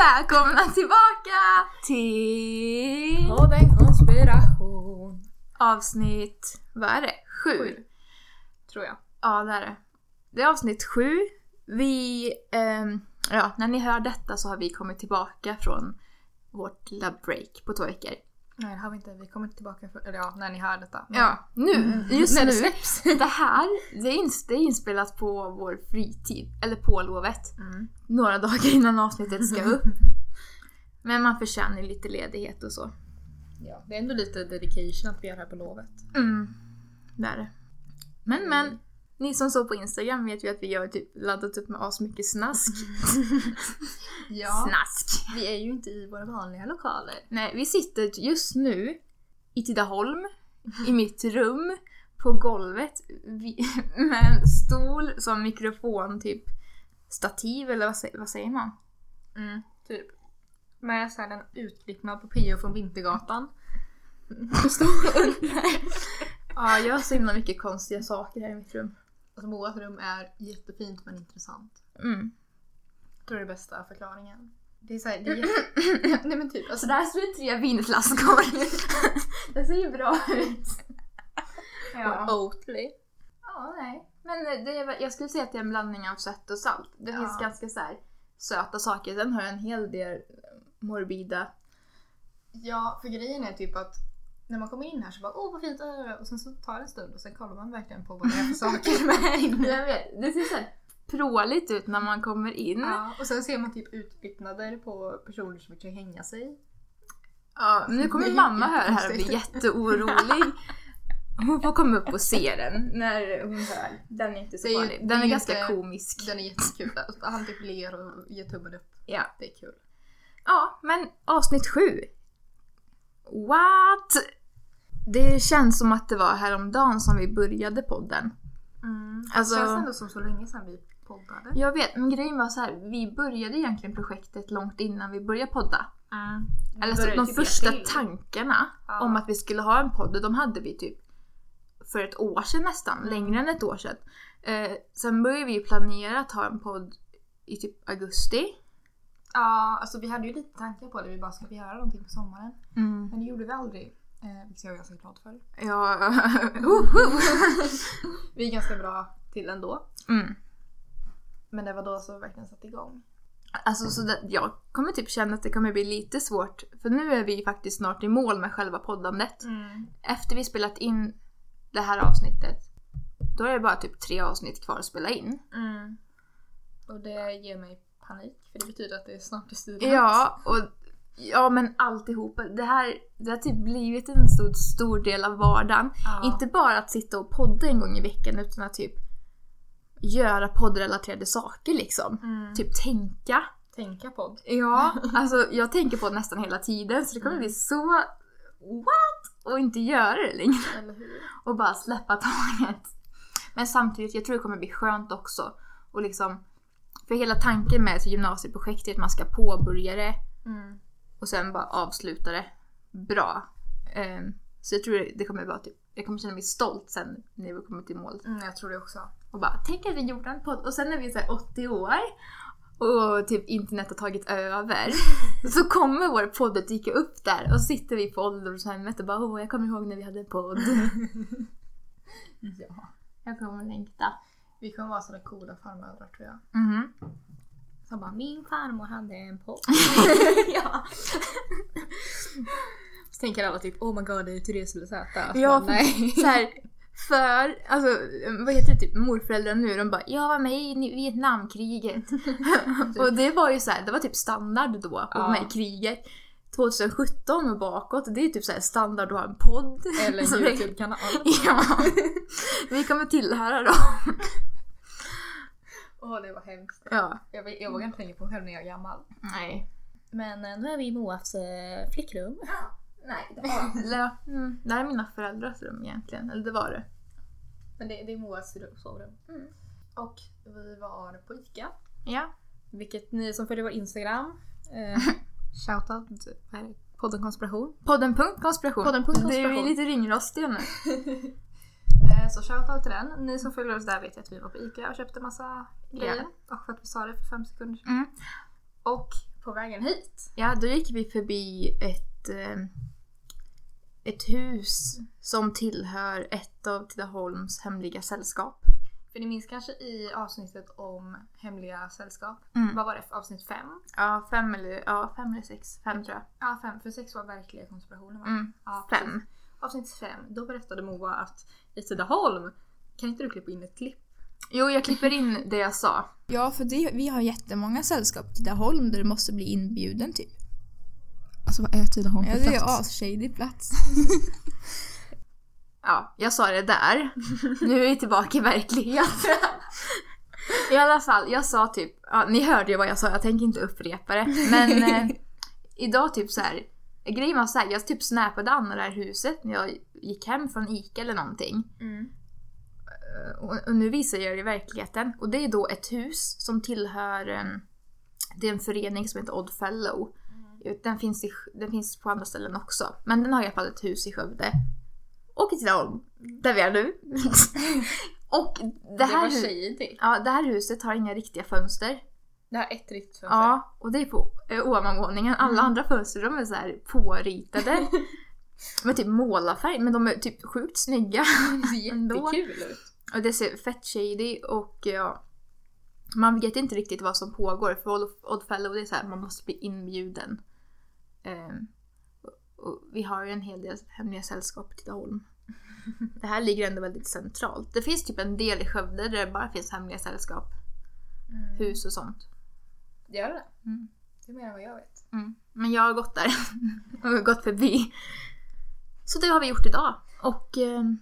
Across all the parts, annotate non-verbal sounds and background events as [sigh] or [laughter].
välkomna tillbaka till Podden konspiration. avsnitt, vad är det? Sju? Sju. Tror jag. Ja, det är det. Det är avsnitt sju. Vi, ehm, ja, när ni hör detta så har vi kommit tillbaka från vårt lilla break på två veckor. Nej det har vi inte. Vi kommer tillbaka för, eller ja, när ni hör detta. Men- Ja, nu, just När det nu. släpps. [laughs] Det här, det är, ins- det är inspelat på vår fritid, eller på lovet. Mm. Några dagar innan avsnittet ska upp. [laughs] Men man förtjänar lite ledighet och så. Ja, det är ändå lite dedication att vi gör det här på lovet. Mm, det är det. Men men, ni som såg på Instagram vet ju att vi har typ laddat upp med asmycket snask. [laughs] Ja. Snask! Vi är ju inte i våra vanliga lokaler. Nej, vi sitter just nu i Tidaholm, i [laughs] mitt rum, på golvet vi- [laughs] med en stol som mikrofon, typ stativ eller vad, vad säger man? Mm, typ. Med så här en utklippnad på Pio från Vintergatan. Ja, jag har så himla mycket konstiga saker här i mitt rum. Alltså Moas rum är jättefint men intressant. Mm. Jag tror det är bästa förklaringen. Det är såhär, det är jätte... [laughs] Nej men typ, Så alltså där står det tre vinflaskor. [laughs] det ser ju bra ut. ja. Oatly. Ja, nej. Men det är, jag skulle säga att det är en blandning av sött och salt. Det Ja. finns ganska så här söta saker. Sen har jag en hel del morbida. Ja, för grejen är typ att när man kommer in här så bara åh vad fint äh, och sen så tar det en stund och sen kollar man verkligen på vad det är för saker med inne. [laughs] Jag vet, det ser så pråligt ut när man kommer in. Ja, och sen ser man typ utbyggnader på personer som försöker hänga sig. Ja, nu kommer mamma höra här och bli jätteorolig. [laughs] Hon får komma upp och se den när hon hör. Den är inte så farlig. Den är är ganska inte- komisk. Den är jättekul. Han typ ler och ger tummen upp. Ja. Det är kul. Ja, men avsnitt sju. What? Det känns som att det var häromdagen som vi började podden. Alltså- det känns ändå som så länge sedan vi poddade. Jag vet, men grejen var så här, vi började egentligen projektet långt innan vi började podda. Mm. Eller så, de typ första tankarna Ja. om att vi skulle ha en podd, de hade vi typ för ett år sedan nästan, Mm. längre än ett år sedan. Eh, sen började vi planera att ha en podd i typ augusti. Ja, alltså vi hade ju lite tankar på det. Vi bara, ska vi göra någonting på sommaren? Men det gjorde vi aldrig. Eh, vilket jag är ganska glad för. Ja! [laughs] [laughs] Vi är ganska bra till ändå. mm. Men det var då som vi verkligen satte igång. Alltså så det, jag kommer typ känna att det kommer bli lite svårt. För nu är vi faktiskt snart i mål med själva poddandet. Efter vi spelat in det här avsnittet, då är det bara typ tre avsnitt kvar att spela in. Mm. Och det ger mig panik. För det betyder att det är snart är student. Ja, och ja men alltihopa. Det här det har typ blivit en stor, stor del av vardagen. Ja. Inte bara att sitta och podda en gång i veckan utan att typ göra poddrelaterade saker liksom. Mm. Typ tänka. Tänka podd. Ja, [laughs] alltså jag tänker på nästan hela tiden så det kommer bli så what? Och inte göra det längre. [laughs] Och bara släppa taget. Men samtidigt, jag tror det kommer bli skönt också. Och liksom, för hela tanken med ett gymnasieprojekt är att man ska påbörja det Mm. Och sen bara avsluta det bra. Ehm, så jag tror det- kommer vara typ, jag kommer känna mig stolt sen när vi kommer till mål. Mm, jag tror det också. Och bara, tänk att vi gjorde en podd och sen när vi är så här 80 år och typ internet har tagit över [laughs] så kommer vår podd att dyka upp där och sitter vi på ålderdomshemmet och bara åh jag kommer ihåg när vi hade en podd. [laughs] [laughs] Ja. Jag kommer längta. Vi kommer vara sådana coola farmödrar tror jag. Mhm. Som bara, min farmor hade en podd. [laughs] [laughs] ja. Så tänker alla typ, oh my god det är Therese eller Zäta. Så Ja, nej. [laughs] så här, för, alltså vad heter det, typ morföräldrar nu, de bara jag var med i Vietnamkriget. och det var ju så här, det var typ standard då, att Ja. med i kriget. 2017 och bakåt, det är typ så här standard att ha en podd. Eller en YouTube-kanal. Ja. Vi kommer tillhöra dem. Åh det var hemskt. Ja. Jag, jag vågar inte tänka på själv när jag är gammal. Nej. Men eh, nu är vi i Moas eh, flickrum. Nej, det var... [laughs] Eller, mm, det här är mina föräldrars rum egentligen, eller det var det. Men det, det är Moas rum- sovrum. Mm. Och vi var på ICA. Ja. Vilket ni som följer vår Instagram. Eh, [laughs] shoutout. vad är det? Podden konspiration. Podden punkt konspiration. Podden punkt Du är lite ringrostiga nu. [laughs] Eh, så shoutout till den. Ni som följer oss där vet att vi var på ICA och köpte massa grejer. Och för att vi sa det för fem sekunder sedan. Mm. Och på vägen hit. Ja, då gick vi förbi ett, eh, ett hus som tillhör ett av Tidaholms hemliga sällskap. För ni minns kanske i avsnittet om hemliga sällskap. Mm. Vad var det avsnitt fem? Ja, fem eller, ja, fem eller sex. Fem tror jag. Ja, fem. För sex var verkliga konspirationer va? Mm. Ja, Fem. precis. Avsnitt fem, då berättade Moa att i Tidaholm, kan inte du klippa in ett klipp? Jo, jag klipper in det jag sa. Ja, för det, vi har jättemånga sällskap i Tidaholm där du måste bli inbjuden typ. Alltså vad är Tidaholm Ja, det är asshady plats. [laughs] Ja, jag sa det där. [laughs] Nu är vi tillbaka i verkligheten. I alla fall, jag sa typ, ja, ni hörde ju vad jag sa, jag tänker inte upprepa det. Men [laughs] eh, idag typ så här, grejen var så här, jag typ snappade Anna det här huset när jag gick hem från Ica eller någonting. Mm. Eh, Och, och nu visar jag det i verkligheten. Och det är då ett hus som tillhör, eh, det är en förening som heter Odd Fellow. Den finns, i, den finns på andra ställen också. Men den har i alla fall ett hus i Skövde. Och i Tidaholm, där vi är nu. [laughs] och det Det, här, shady. ja, det här huset har inga riktiga fönster. Det här är ett riktigt fönster. Ja, och det är på eh, ovanvåningen. Alla andra fönster de är så här påritade. [laughs] med typ målarfärg, men de är typ sjukt snygga. [laughs] Det ser [laughs] jättekul ut. Och det ser fett shady och ja, man vet inte riktigt vad som pågår för Odd- det är så här, man måste bli inbjuden. Ehm, och, vi har ju en hel del hemliga sällskap i Tidaholm. Det här ligger ändå väldigt centralt. Det finns typ en del i Skövde där det bara finns hemliga sällskap, hus och sånt. Gör det? Mm. Det är mer än vad jag vet. Mm. Men jag har gått där [laughs] och gått förbi. Så det har vi gjort idag. Och ehm,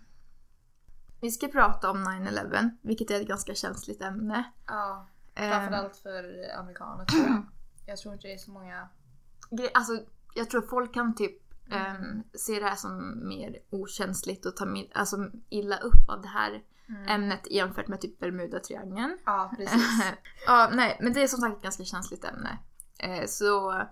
vi ska prata om 9-11, vilket är ett ganska känsligt ämne. Ja, Ehm, framförallt för amerikaner tror jag. Jag tror inte det är så många... alltså, jag tror folk kan typ ehm, se det här som mer okänsligt och ta alltså, illa upp av det här ämnet jämfört med typ Bermudatriangeln. Ja, precis. [laughs] ja, nej, men det är som sagt ett ganska känsligt ämne. Eh, så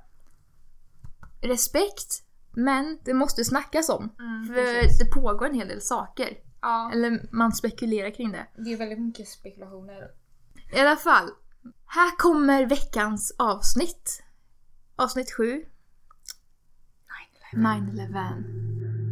respekt, men det måste snackas om. Mm, För precis. det pågår en hel del saker. Ja, Eller man spekulerar kring det. det är väldigt mycket spekulationer. I alla fall, här kommer veckans avsnitt. Avsnitt 7. 9-11.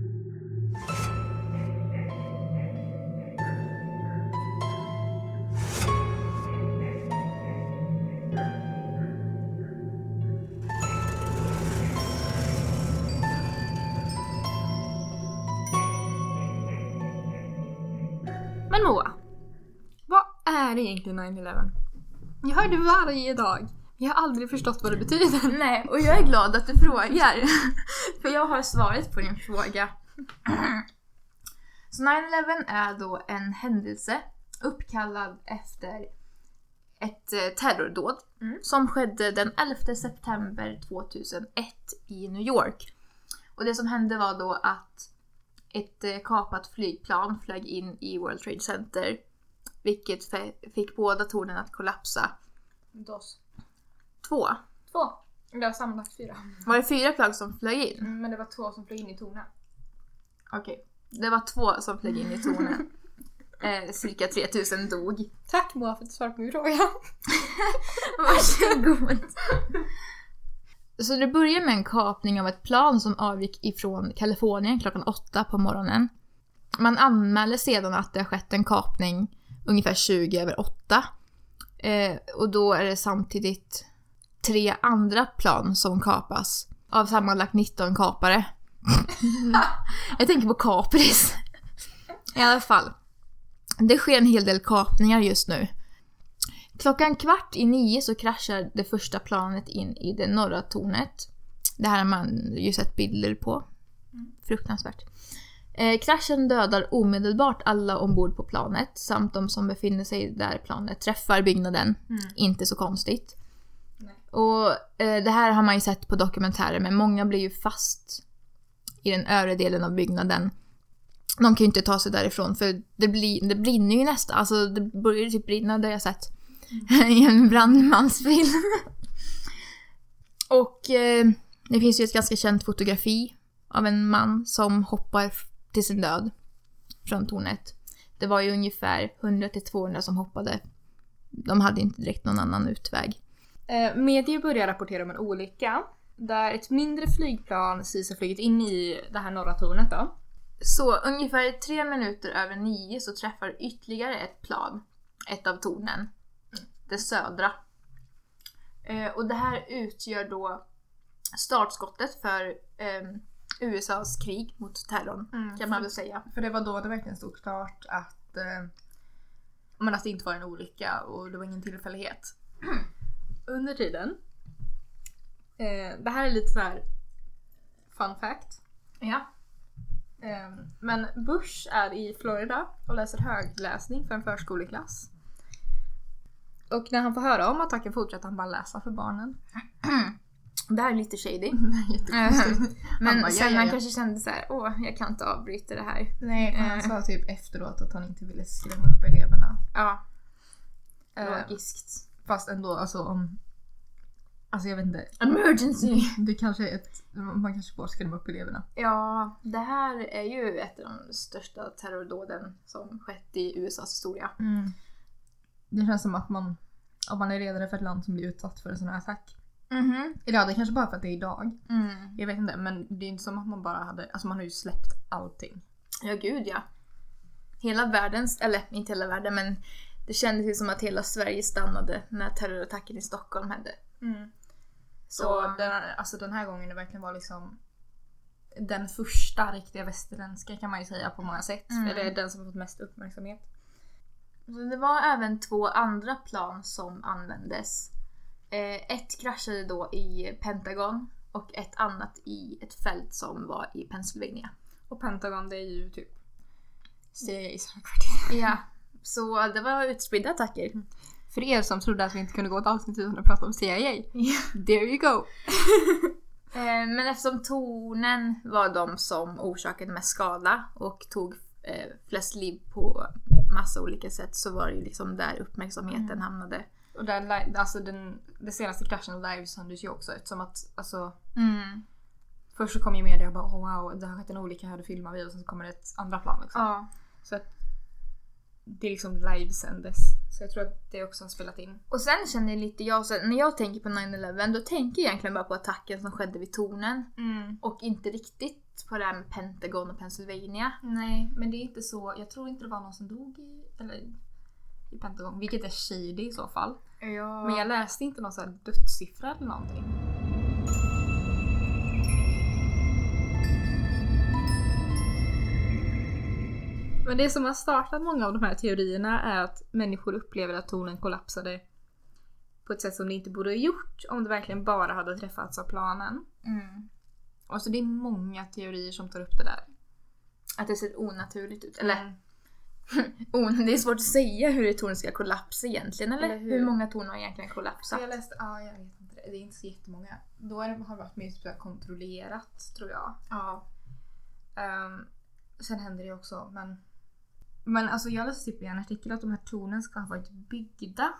Är egentligen 9-11? Jag hör det varje dag. Jag har aldrig förstått vad det betyder. [laughs] Nej, och jag är glad att du frågar. [laughs] För jag har svaret på din fråga. [clears throat] Så 9-11 är då en händelse uppkallad efter ett eh, terrordåd Mm. som skedde den 11 september 2001 i New York. Och det som hände var då att ett eh, kapat flygplan flög in i World Trade Center vilket fick båda tornen att kollapsa. Dos. Två. Två. Det var sammanlagt fyra. Var det fyra plan som flög in? Mm, men det var två som flög in i tornen. Okej. Det var två som flög in i tornen. [laughs] eh, cirka 3000 dog. Tack Moa för att du svarade på min fråga. [laughs] Varsågod. Så det börjar med en kapning av ett plan som avgick ifrån Kalifornien klockan åtta på morgonen. Man anmäler sedan att det har skett en kapning ungefär 20 över åtta. Eh, och då är det samtidigt tre andra plan som kapas av sammanlagt 19 kapare. [laughs] Jag tänker på Capris. I alla fall. Det sker en hel del kapningar just nu. Klockan kvart i nio så kraschar det första planet in i det norra tornet. Det här har man ju sett bilder på. Fruktansvärt. Eh, kraschen dödar omedelbart alla ombord på planet samt de som befinner sig där planet träffar byggnaden. Inte så konstigt. Nej. Och eh, det här har man ju sett på dokumentärer men många blir ju fast i den övre delen av byggnaden. De kan ju inte ta sig därifrån för det, blir, det brinner ju nästan. Alltså det börjar ju typ brinna, det har jag sett. [laughs] I en brandmansfilm. Och eh, det finns ju ett ganska känt fotografi av en man som hoppar till sin död från tornet. Det var ju ungefär 100-200 som hoppade. De hade inte direkt någon annan utväg. Eh, medier börjar rapportera om en olycka där ett mindre flygplan sägs ha flugit in i det här norra tornet då. Så ungefär tre minuter över nio så träffar ytterligare ett plan ett av tornen. Det södra. Eh, och det här utgör då startskottet för ehm, USAs krig mot terrorn Mm, kan man väl säga. För det var då det verkligen stod klart att, eh, men att det inte var en olycka och det var ingen tillfällighet. [clears throat] Under tiden. Eh, det här är lite så här fun fact. Ja. Eh, men Bush är i Florida och läser högläsning för en förskoleklass. Och när han får höra om attacken fortsätter han bara läsa för barnen. [clears throat] Det här är lite shady. [laughs] Jättekonstigt. [laughs] Men bara, sen han kanske kände så här: åh jag kan inte avbryta det här. Nej, för han Eh. sa typ efteråt att han inte ville skrämma upp eleverna. Ja, logiskt. Fast ändå alltså om... Alltså jag vet inte. Emergency! [laughs] Det kanske är ett... Man kanske får skrämma upp eleverna. Ja, det här är ju ett av de största terrordåden som skett i USAs historia. Det känns som att man... Om man är ledare för ett land som blir utsatt för en sån här attack. Mhm. Eller ja, det kanske bara för att det är idag. Mm. Jag vet inte, men det är inte som att man bara hade... Alltså man har ju släppt allting. Ja, gud ja. Hela världens, eller inte hela världen men det kändes ju som att hela Sverige stannade när terrorattacken i Stockholm hände. Så Så, den, alltså den här gången det verkligen var liksom den första riktiga västerländska kan man ju säga på många sätt. Mm. För det är den som har fått mest uppmärksamhet. så det var även två andra plan som användes. Eh, ett kraschade då i Pentagon och ett annat i ett fält som var i Pennsylvania. Och Pentagon det är ju typ CIAs högkvarter. Ja, så det var utspridda attacker. För er som trodde att vi inte kunde gå ett avsnitt utan att prata om CIA. There you go! [laughs] Eh, Men eftersom tornen var de som orsakade mest skada och tog eh, flest liv på massa olika sätt så var det ju liksom där uppmärksamheten hamnade. Och där, alltså den, den senaste kraschen livesändes ju också eftersom att alltså Mm. Först så kom ju media och bara oh, wow det har skett en olycka här, det filmar vi och sen så kommer det ett andra plan liksom. Ja. Så att det liksom livesändes. Så jag tror att det också har spelat in. Och sen känner jag lite jag, så när jag tänker på 9-11 då tänker jag egentligen bara på attacken som skedde vid tornen. Och inte riktigt på det här med Pentagon och Pennsylvania. Nej, men det är inte så. Jag tror inte det var någon som dog i, eller, i Pentagon. Vilket är shady i så fall. Ja. Men jag läste inte någon sån här dödssiffra eller någonting. Men det som har startat många av de här teorierna är att människor upplever att tornen kollapsade på ett sätt som det inte borde ha gjort om det verkligen bara hade träffats av planen. Mm. Och så det är många teorier som tar upp det där. Att det ser onaturligt ut. Eller Mm. [laughs] on, det är svårt att säga hur ett torn ska kollapsa egentligen. Eller, Eller hur? hur? många torn har egentligen kollapsat? jag läste, ja jag vet inte, det är inte så jättemånga. Då har det varit mer typ kontrollerat tror jag. Ja. Um, sen händer det också men Men alltså jag läste typ i en artikel att de här tornen ska ha varit byggda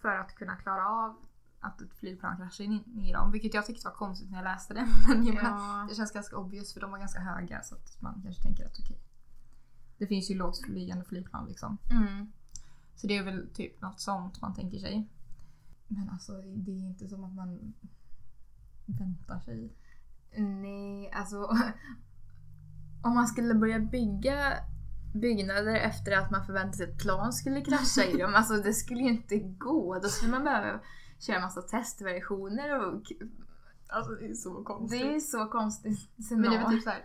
för att kunna klara av att ett flygplan kraschar in i dem. Vilket jag tyckte var konstigt när jag läste det. [laughs] Men jag menar, det känns ganska obvious för de var ganska höga så att man kanske tänker att okej. Det finns ju lågt flygande flygplan liksom. Mm. Så det är väl typ något sånt man tänker sig. Men alltså det är inte som att man väntar sig. Nej, alltså. [laughs] Om man skulle börja bygga byggnader efter att man förväntade sig att ett plan skulle krascha i dem. Alltså det skulle ju inte gå. Då skulle man behöva köra massa testversioner och... Alltså det är så konstigt. Det är så konstigt Men scenario. det var typ så här,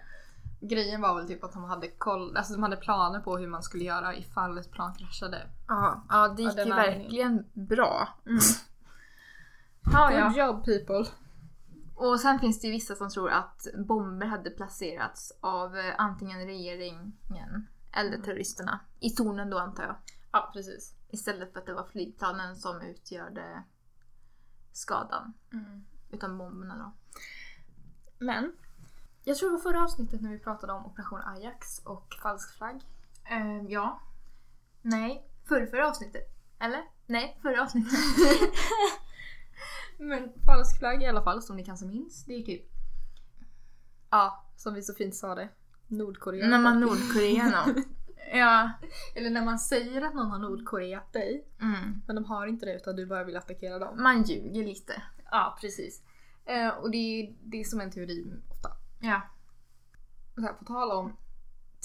Grejen var väl typ att de hade koll, alltså de hade planer på hur man skulle göra ifall ett plan kraschade. Ja, ja det gick ju verkligen bra. Ja, ja. job people! Och sen finns det ju vissa som tror att bomber hade placerats av eh, antingen regeringen eller terroristerna. I tornen då antar jag. Ja precis. Istället för att det var flygplanen som utgjorde skadan. Utan bomberna då. Men jag tror det var förra avsnittet när vi pratade om Operation Ajax och falsk flagg. Eh, ja. Nej, förra, förra avsnittet. Eller? Nej, förra avsnittet. [laughs] Men falsk flagg i alla fall som ni kanske minns, det är typ Ja, som vi så fint sa det. Nordkorea. När man Nordkorea. [laughs] Ja. Eller när man säger att någon har Nordkoreat dig, Mm. men de har inte det utan du bara vill attackera dem. Man ljuger lite. Ja, precis. Eh, och det är det är som en teori ofta. Ja. Så här, på tal om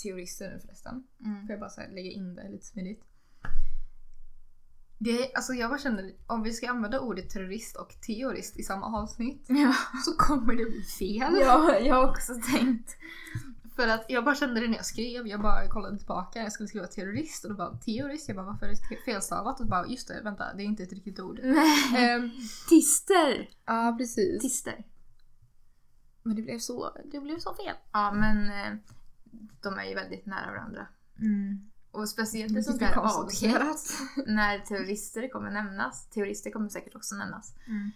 teorister nu förresten. Mm. Får jag bara så här, lägga in det lite smidigt. Det, alltså jag bara känner, om vi ska använda ordet terrorist och teorist i samma avsnitt [laughs] Ja. så kommer det bli fel. ja, jag har också tänkt. För att jag bara kände det när jag skrev, jag bara kollade tillbaka, jag skulle skriva terrorist och då bara teorist, jag bara varför är det felstavat? Och bara just det, vänta det är inte ett riktigt ord. Nej. Ehm, Tister. ja precis. Tister. Men det blev så, det blev så fel. Ja, men eh, de är ju väldigt nära varandra. Och speciellt här blir konstigt. avsnitt [laughs] när terrorister kommer nämnas. Terrorister kommer säkert också nämnas. Mm.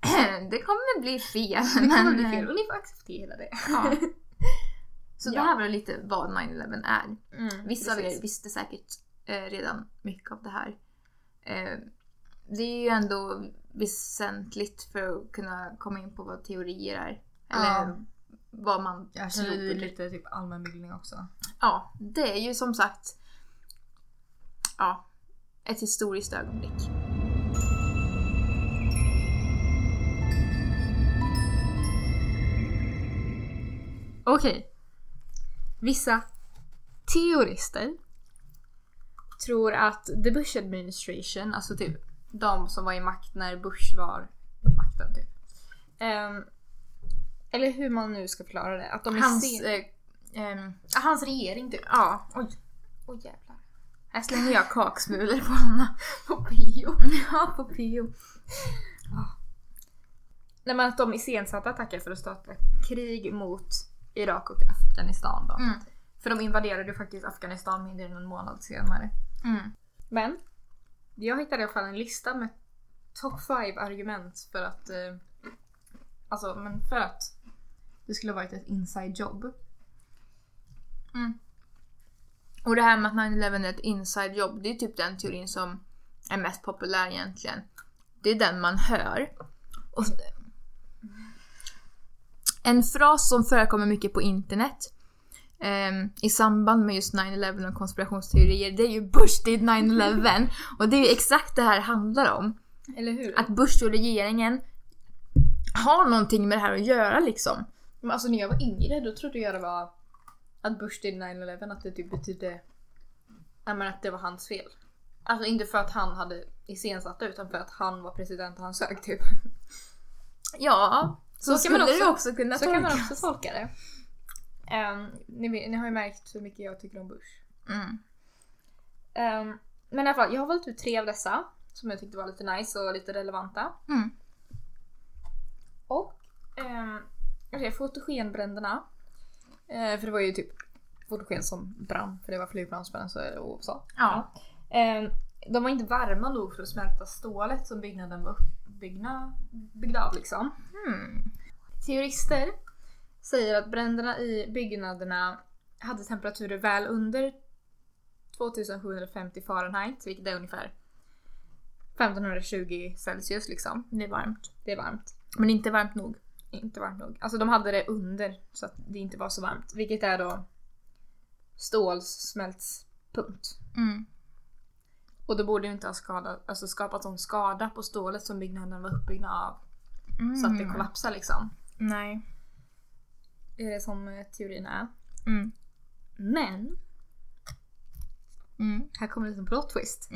[clears throat] Det kommer bli fel. Det kommer men, bli fel och ni får acceptera det. Ja. [laughs] Så Ja. det här var lite vad 9-11 är. Mm, Vissa av precis. er visste säkert eh, redan mycket av det här. Eh, det är ju ändå väsentligt för att kunna komma in på vad teorier är. Eller Ja. vad man Jag tror. det är lite typ allmänbildning också. Ja, det är ju som sagt ja, ett historiskt ögonblick. Okej. Vissa teorister tror att the Bush administration, alltså typ de som var i makt när Bush var i makten typ. Ehm, eller hur man nu ska förklara det. Att de är Hans, eh, Ja, hans regering typ. ja, oj. Oj jävlar. Här slänger jag kaksmulor på honom. [laughs] På bio. [laughs] Ja, på pio. Nej men att de iscensatte attacker för att starta krig mot Irak och Afghanistan då. Mm. För de invaderade ju faktiskt Afghanistan mindre än en månad senare. Mm. Men jag hittade i alla fall en lista med top 5 argument för att eh, Alltså men för att det skulle ha varit ett inside job. Och det här med att 9-11 är ett inside jobb, det är typ den teorin som är mest populär egentligen. Det är den man hör. Och en fras som förekommer mycket på internet ehm, i samband med just 9-11 och konspirationsteorier, det är ju Bush did 9-11. [laughs] och det är ju exakt det här handlar om. Att Bush och regeringen har någonting med det här att göra liksom. Men alltså när jag var yngre då trodde jag det var att Bush did 9-11 att det typ betydde men att det var hans fel. Alltså inte för att han hade iscensatt det utan för att han var president och han sög typ. [laughs] Ja, så, Så kan man också- också kunna Så kan man också tolka det. Ehm, ni, ni har ju märkt hur mycket jag tycker om Bush. Mm. Ehm, men i alla fall, jag har valt ut tre av dessa som jag tyckte var lite nice och lite relevanta. Mm. Och um, okay, fotogenbränderna. Eh, för det var ju typ fotogen som brann för det var flygplansbränsle och så. Ja. Ehm, de var inte varma nog för att smälta stålet som byggnaden var byggd av liksom. Mm. Teorister säger att bränderna i byggnaderna hade temperaturer väl under 2750 Fahrenheit, vilket är ungefär 1520 Celsius liksom. Det är varmt. Det är varmt. Men inte varmt nog. Inte varmt nog. Alltså de hade det under så att det inte var så varmt. Vilket är då stålsmältspunkt. Mm. Och då borde det inte ha skadat, alltså skapat sån skada på stålet som byggnaden var uppbyggda av. Så att det kollapsar liksom. Nej. Det är det som eh, teorin är. Mm. Men, Mm. här kommer en liten plot twist.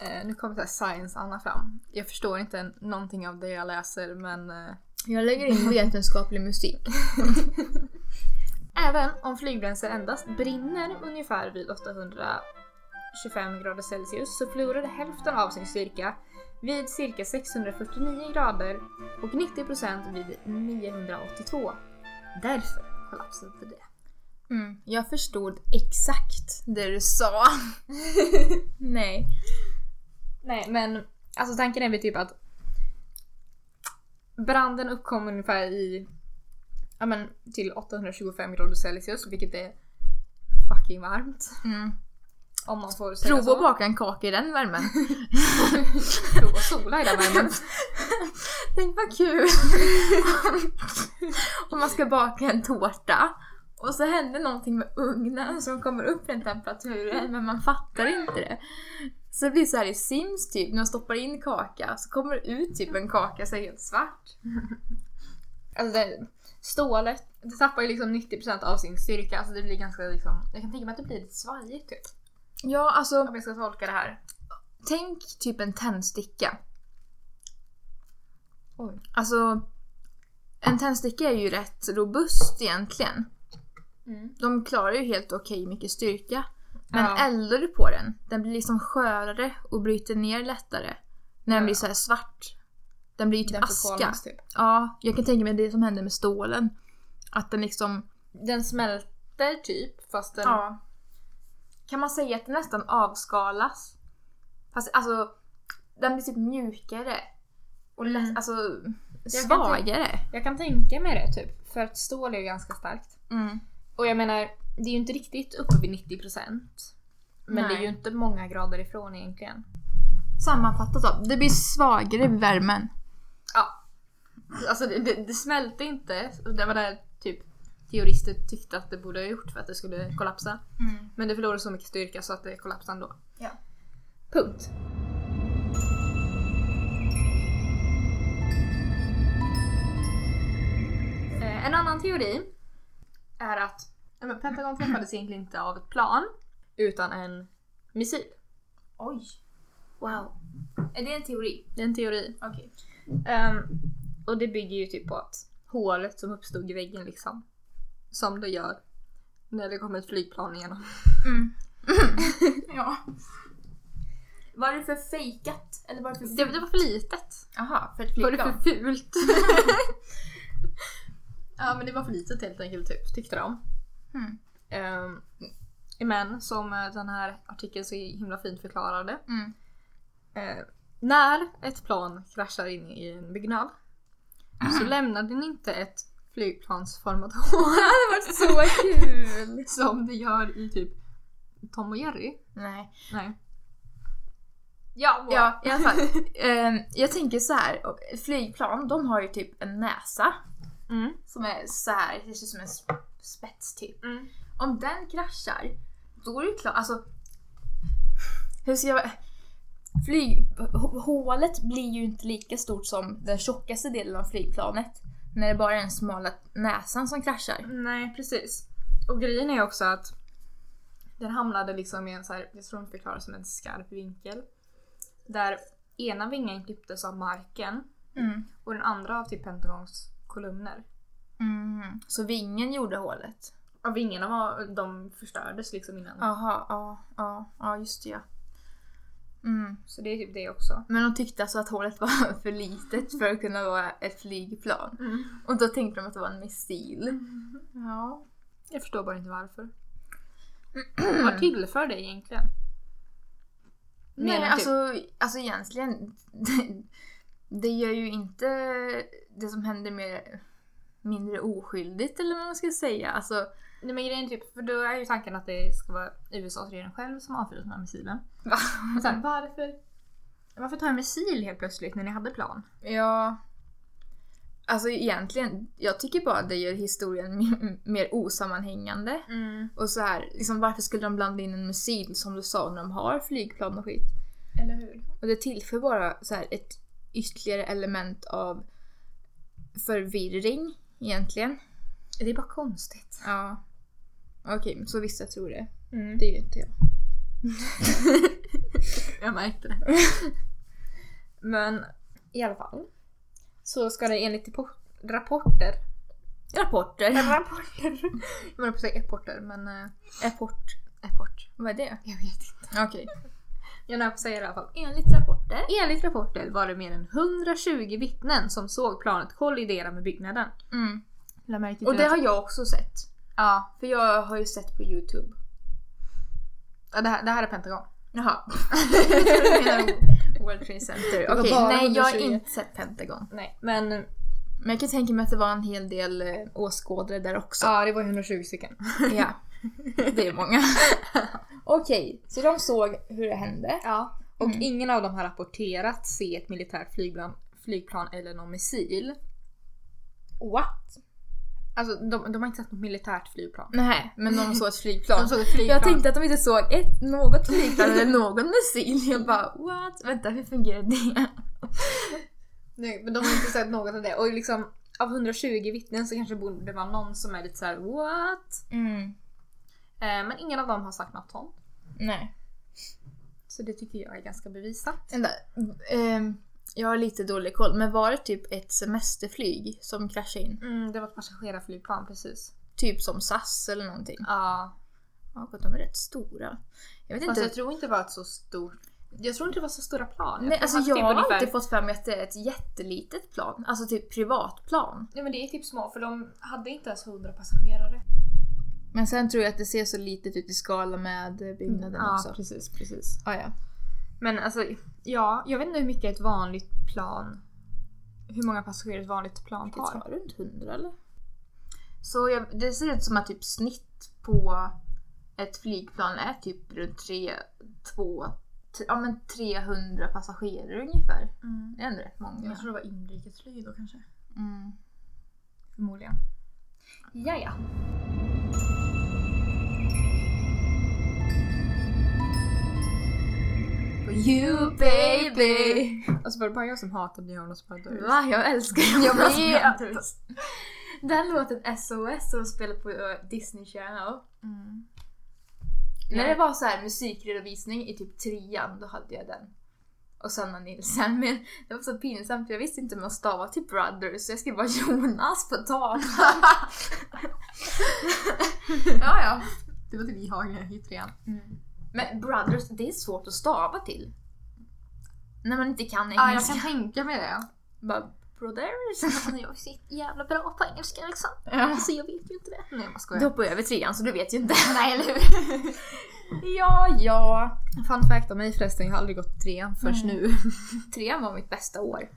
Eh, nu kommer science-Anna fram. Jag förstår inte någonting av det jag läser men eh, Jag lägger in vetenskaplig musik. [laughs] Även om flygbränsle endast brinner ungefär vid 825 grader Celsius så förlorar det hälften av sin styrka vid cirka 649 grader och 90% vid 982. Därför kollapsade det. Mm. Jag förstod exakt det du sa. [laughs] Nej. Nej men alltså tanken är väl typ att branden uppkom ungefär i ja men till 825 grader Celsius vilket är fucking varmt. Mm. Om man får säga Prova så. att baka en kaka i den värmen. [laughs] Prova att sola i den värmen. [laughs] Tänk vad kul! [laughs] Om man ska baka en tårta Och så hände någonting med ugnen som kommer upp den temperaturen men man fattar inte det. Så det blir så här i Sims typ, när man stoppar in kaka så kommer det ut typ en kaka så är helt svart. Alltså det, stålet, det tappar ju liksom 90% av sin styrka. Alltså det blir ganska liksom, jag kan tänka mig att det blir lite svajigt typ. Ja, alltså Om jag ska tolka det här. tänk typ en tändsticka. Oj. Alltså, en tändsticka är ju rätt robust egentligen. Mm. De klarar ju helt okej mycket styrka. Men Ja. eldar du på den, den blir liksom skörare och bryter ner lättare. När den Ja. blir så svart. Den blir ju typ Den aska. typ. Ja, jag kan tänka mig det som händer med stålen. Att den liksom... Den smälter typ fast den... Ja. Kan man säga att den nästan avskalas? Fast alltså, den blir typ mjukare. Och lätt, Mm. alltså Jag kan svagare. Jag kan tänka mig det typ. För att stål är ju ganska starkt. Mm. Och jag menar, det är ju inte riktigt uppe vid 90%. Men det är Nej. ju inte många grader ifrån egentligen. Sammanfattat då, det blir svagare vid värmen. Ja. Alltså det, det, det smälte inte. Det var det typ teorister tyckte att det borde ha gjort för att det skulle kollapsa. Men det förlorade så mycket styrka så att det kollapsade ändå. Ja. Punkt. Eh, En annan teori är att ja, men Pentagon träffades egentligen inte av ett plan utan en missil. Oj. Wow. Är det en teori? Det är en teori. Okej. Ehm, och det bygger ju typ på att hålet som uppstod i väggen liksom. Som det gör när det kommer ett flygplan igenom. Mm. [laughs] ja. Var det för fejkat? Eller var det för Det, det var för litet. Jaha, för ett Var det flygplan? för fult? [laughs] [laughs] ja men det var för litet helt enkelt typ, tyckte de. Mm. Ehm, men som eh, den här artikeln så himla fint förklarade. Mm. Eh, när ett plan kraschar in i en byggnad så [clears throat] lämnar den inte ett flygplansformat hål. [laughs] Det hade varit så kul! [laughs] Som det gör i typ Tom och Jerry. Nej. Nej. Ja, Ja, i alla fall. [laughs] Ehm, jag tänker så här. flygplan, de har ju typ en näsa Mm. som är så här, det ser ut som en sp- spets typ. Mm. Om den kraschar, då är det klart, alltså... Hur ska jag... Flyg... Hålet blir ju inte lika stort som den tjockaste delen av flygplanet. När det bara är den smala näsan som kraschar. Nej, precis. Och grejen är också att den hamnade liksom i en så här, jag tror de förklarar som en skarp vinkel. Där ena vingen klipptes av marken Mm. och den andra av typ Pentagons kolumner. Mm. Så vingen gjorde hålet? Och vingarna var, de förstördes liksom innan. Jaha, ja, ja, ja just det ja. Mm. Så det är typ det också. Men de tyckte alltså att hålet var [laughs] för litet för att kunna vara ett flygplan. Mm. Och då tänkte de att det var en missil. Ja. Jag förstår bara inte varför. [clears throat] Vad tillför det egentligen? Nej, typ- alltså, alltså egentligen. [laughs] Det, gör ju inte det som händer mer mindre oskyldigt eller vad man ska säga. Alltså, Nej men grejen är typ, för då är ju tanken att det ska vara USAs regering själv som avfyrar den här missilen. va? [laughs] Men sen, varför? Varför ta en missil helt plötsligt när ni hade plan? Ja. Alltså egentligen, jag tycker bara det gör historien mer, osammanhängande. Och så här, liksom varför skulle de blanda in en missil som du sa när de har flygplan och skit? Eller hur? Och det tillför bara så här ett ytterligare element av förvirring egentligen. Det är bara konstigt. Ja. Okej, så vissa tror det. Mm. Det är ju inte jag. [laughs] Jag märkte det. Men i alla fall. Så ska det enligt rappor- rapporter... Rapporter. rapporter? Jag menar på att säga rapporter men... Rapport. rapport. Vad är det? Jag vet inte. Okej. Jag säga det i alla fall. Enligt rapporter. Enligt rapporter var det mer än 120 vittnen som såg planet kollidera med byggnaden. Mm. Och det har jag också sett. Ja, För jag har ju sett på Youtube. ja, det här, det här är Pentagon. Jaha. [laughs] World Trade Center. Okej, bara nej jag har 120. inte sett Pentagon. Nej, men Men jag kan tänka mig att det var en hel del eh, åskådare där också. ja, det var 120 stycken. Ja. [laughs] Det är många. [laughs] Okej, så de såg hur det hände. Ja. Och Mm. ingen av dem har rapporterat se ett militärt flygplan, flygplan eller någon missil. What? Alltså de, de har inte sett något militärt flygplan. Nej, men de såg ett [laughs] flygplan. De såg ett flygplan. Jag tänkte att de inte såg ett, något flygplan eller någon missil. Jag bara what? Vänta, hur fungerar det? Nej, men de har inte sett något av det. Och liksom av 120 vittnen så kanske det borde vara någon som är lite så här: what? Mm. Eh, men ingen av dem har sagt något sånt. Nej. Så det tycker jag är ganska bevisat. Vänta. ehm, jag har lite dålig koll, men var det typ ett semesterflyg som kraschade in? Mm, det var ett passagerarflygplan precis. Typ som SAS eller någonting? Ja. Ja, de är rätt stora. Jag vet Fast inte. jag tror inte det var ett så stort... Jag tror inte det var så stora plan. Nej, tror alltså att jag typ har ungefär- alltid fått för mig att det är ett jättelitet plan. Alltså typ privatplan. Nej men det är typ små för de hade inte ens 100 passagerare. Men sen tror jag att det ser så litet ut i skala med byggnaden Ja också. precis, precis. Ah, ja. Men alltså, ja, jag vet inte hur mycket ett vanligt plan... Hur många passagerare ett vanligt plan Det tar. tar runt 100 eller? Så jag, det ser ut som att typ snitt på ett flygplan är typ runt 3, 2, ja men 300 passagerare ungefär. Mm. Det är ändå rätt många. Jag tror det var inrikesflyg då kanske. Mm. Förmodligen. Ja, ja. You baby! Alltså var det bara jag som hatade Jonas Brothers? Va? Jag älskar vet. Brothers. Den låten SOS som spelar på eh, Disney Channel. Mm. När det var så här musikredovisning i typ trean, då hade jag den. Och Sanna Nilsson. Men det var så pinsamt för jag visste inte hur man stavar till Brothers så jag skrev bara Jonas på tavlan. [laughs] ja, ja. Det var det vi har i trean. Men Brothers, det är svårt att stava till. När man inte kan Ja, jag engelska. kan tänka mig det. Bara, Brothers? Alltså, jag är så jävla bra på engelska liksom. Ja. Så jag vet ju inte det. Nej jag Du skojar. hoppar över trean så du vet ju inte. [laughs] Nej eller hur? [laughs] ja, ja. Fun fact om mig förresten, jag har aldrig gått trean först Nej. nu. [laughs] Trean var mitt bästa år.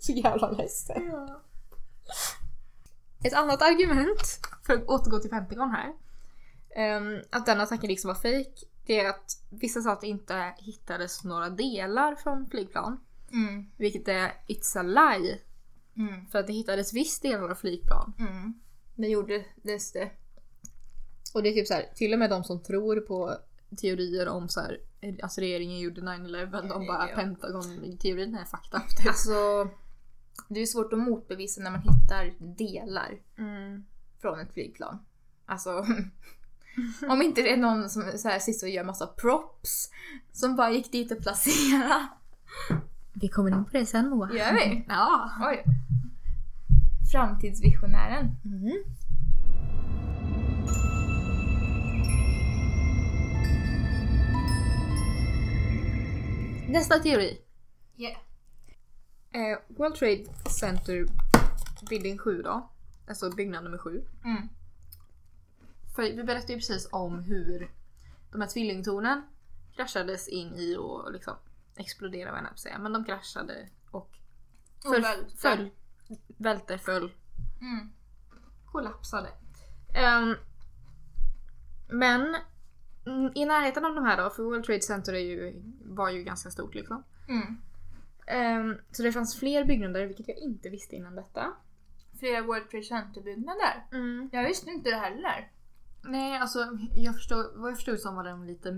Så jävla ledsen. Ett annat argument för att återgå till Pentagon här. ehm, att den attacken liksom var fake. Det är att vissa sa att det inte hittades några delar från flygplan. Mm. Vilket är It's a lie. Mm. För att det hittades visst delar av flygplan. Mm. Det gjorde det. det. Och det är typ så här, till och med de som tror på teorier om så här, alltså regeringen gjorde 9-11, de bara Ja. Pentagon-teorin är fakta. Typ. Alltså, det är svårt att motbevisa när man hittar delar Mm. från ett flygplan. Alltså, [laughs] [laughs] om inte det är någon som så här sitter och gör massa props som bara gick dit och placerade. Vi kommer in på det sen Moa. Gör vi? [laughs] Ja. Oj. Framtidsvisionären. Mm. Nästa teori. Yeah. Eh, World Trade Center Building 7 då. Alltså byggnad nummer 7. Mm. För vi berättade ju precis om hur de här tvillingtornen kraschades in i och liksom exploderade vad jag på säga. Men de kraschade och föll, välte. föll, välte, föll, Mm. kollapsade. Ehm, men i närheten av de här då, för World Trade Center är ju, var ju ganska stort liksom. Mm. Ehm, så det fanns fler byggnader, vilket jag inte visste innan detta. Flera World Trade Center-byggnader. Mm. Jag visste inte det heller. Nej, alltså jag förstår, vad jag förstod som var de lite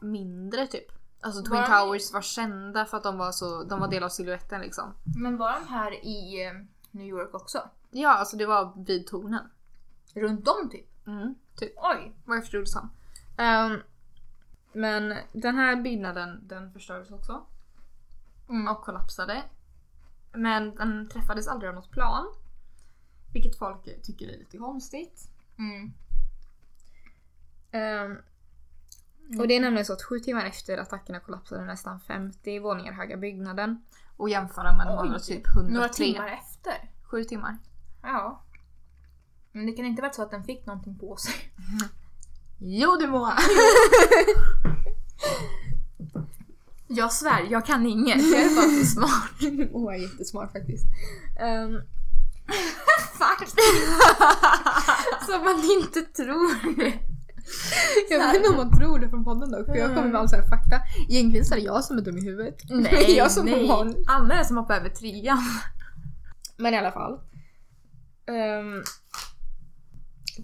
mindre typ. Alltså Twin Var de- Towers var kända för att de var så, de var del av siluetten liksom. Men var de här i eh, New York också? Ja, alltså det var vid tornen. Runt om typ? Mm, typ. Oj! Vad jag förstod som. Ehm, men den här byggnaden den förstördes också. Mm. och kollapsade. Men den träffades aldrig av något plan. Vilket folk tycker är lite konstigt. Mm. Ehm, och det är nämligen så att sju timmar efter attackerna kollapsade nästan 50 våningar höga byggnaden. Och jämföra med några typ 103. Några timmar efter? Sju timmar. Ja. Men det kan inte vara så att den fick någonting på sig. [laughs] Jo du Moa! [laughs] Jag svär, jag kan inget. Jag är bara så smart. [laughs] Moa är jättesmart faktiskt. Um, Faktiskt! Som man inte tror det. [laughs] jag vet inte om man tror det från podden dock för jag kommer med all så här fakta. Egentligen så är det jag som är dum i huvudet. [laughs] Nej, jag som nej. barn. Alla är som hoppar över trean. Men i alla fall. Um,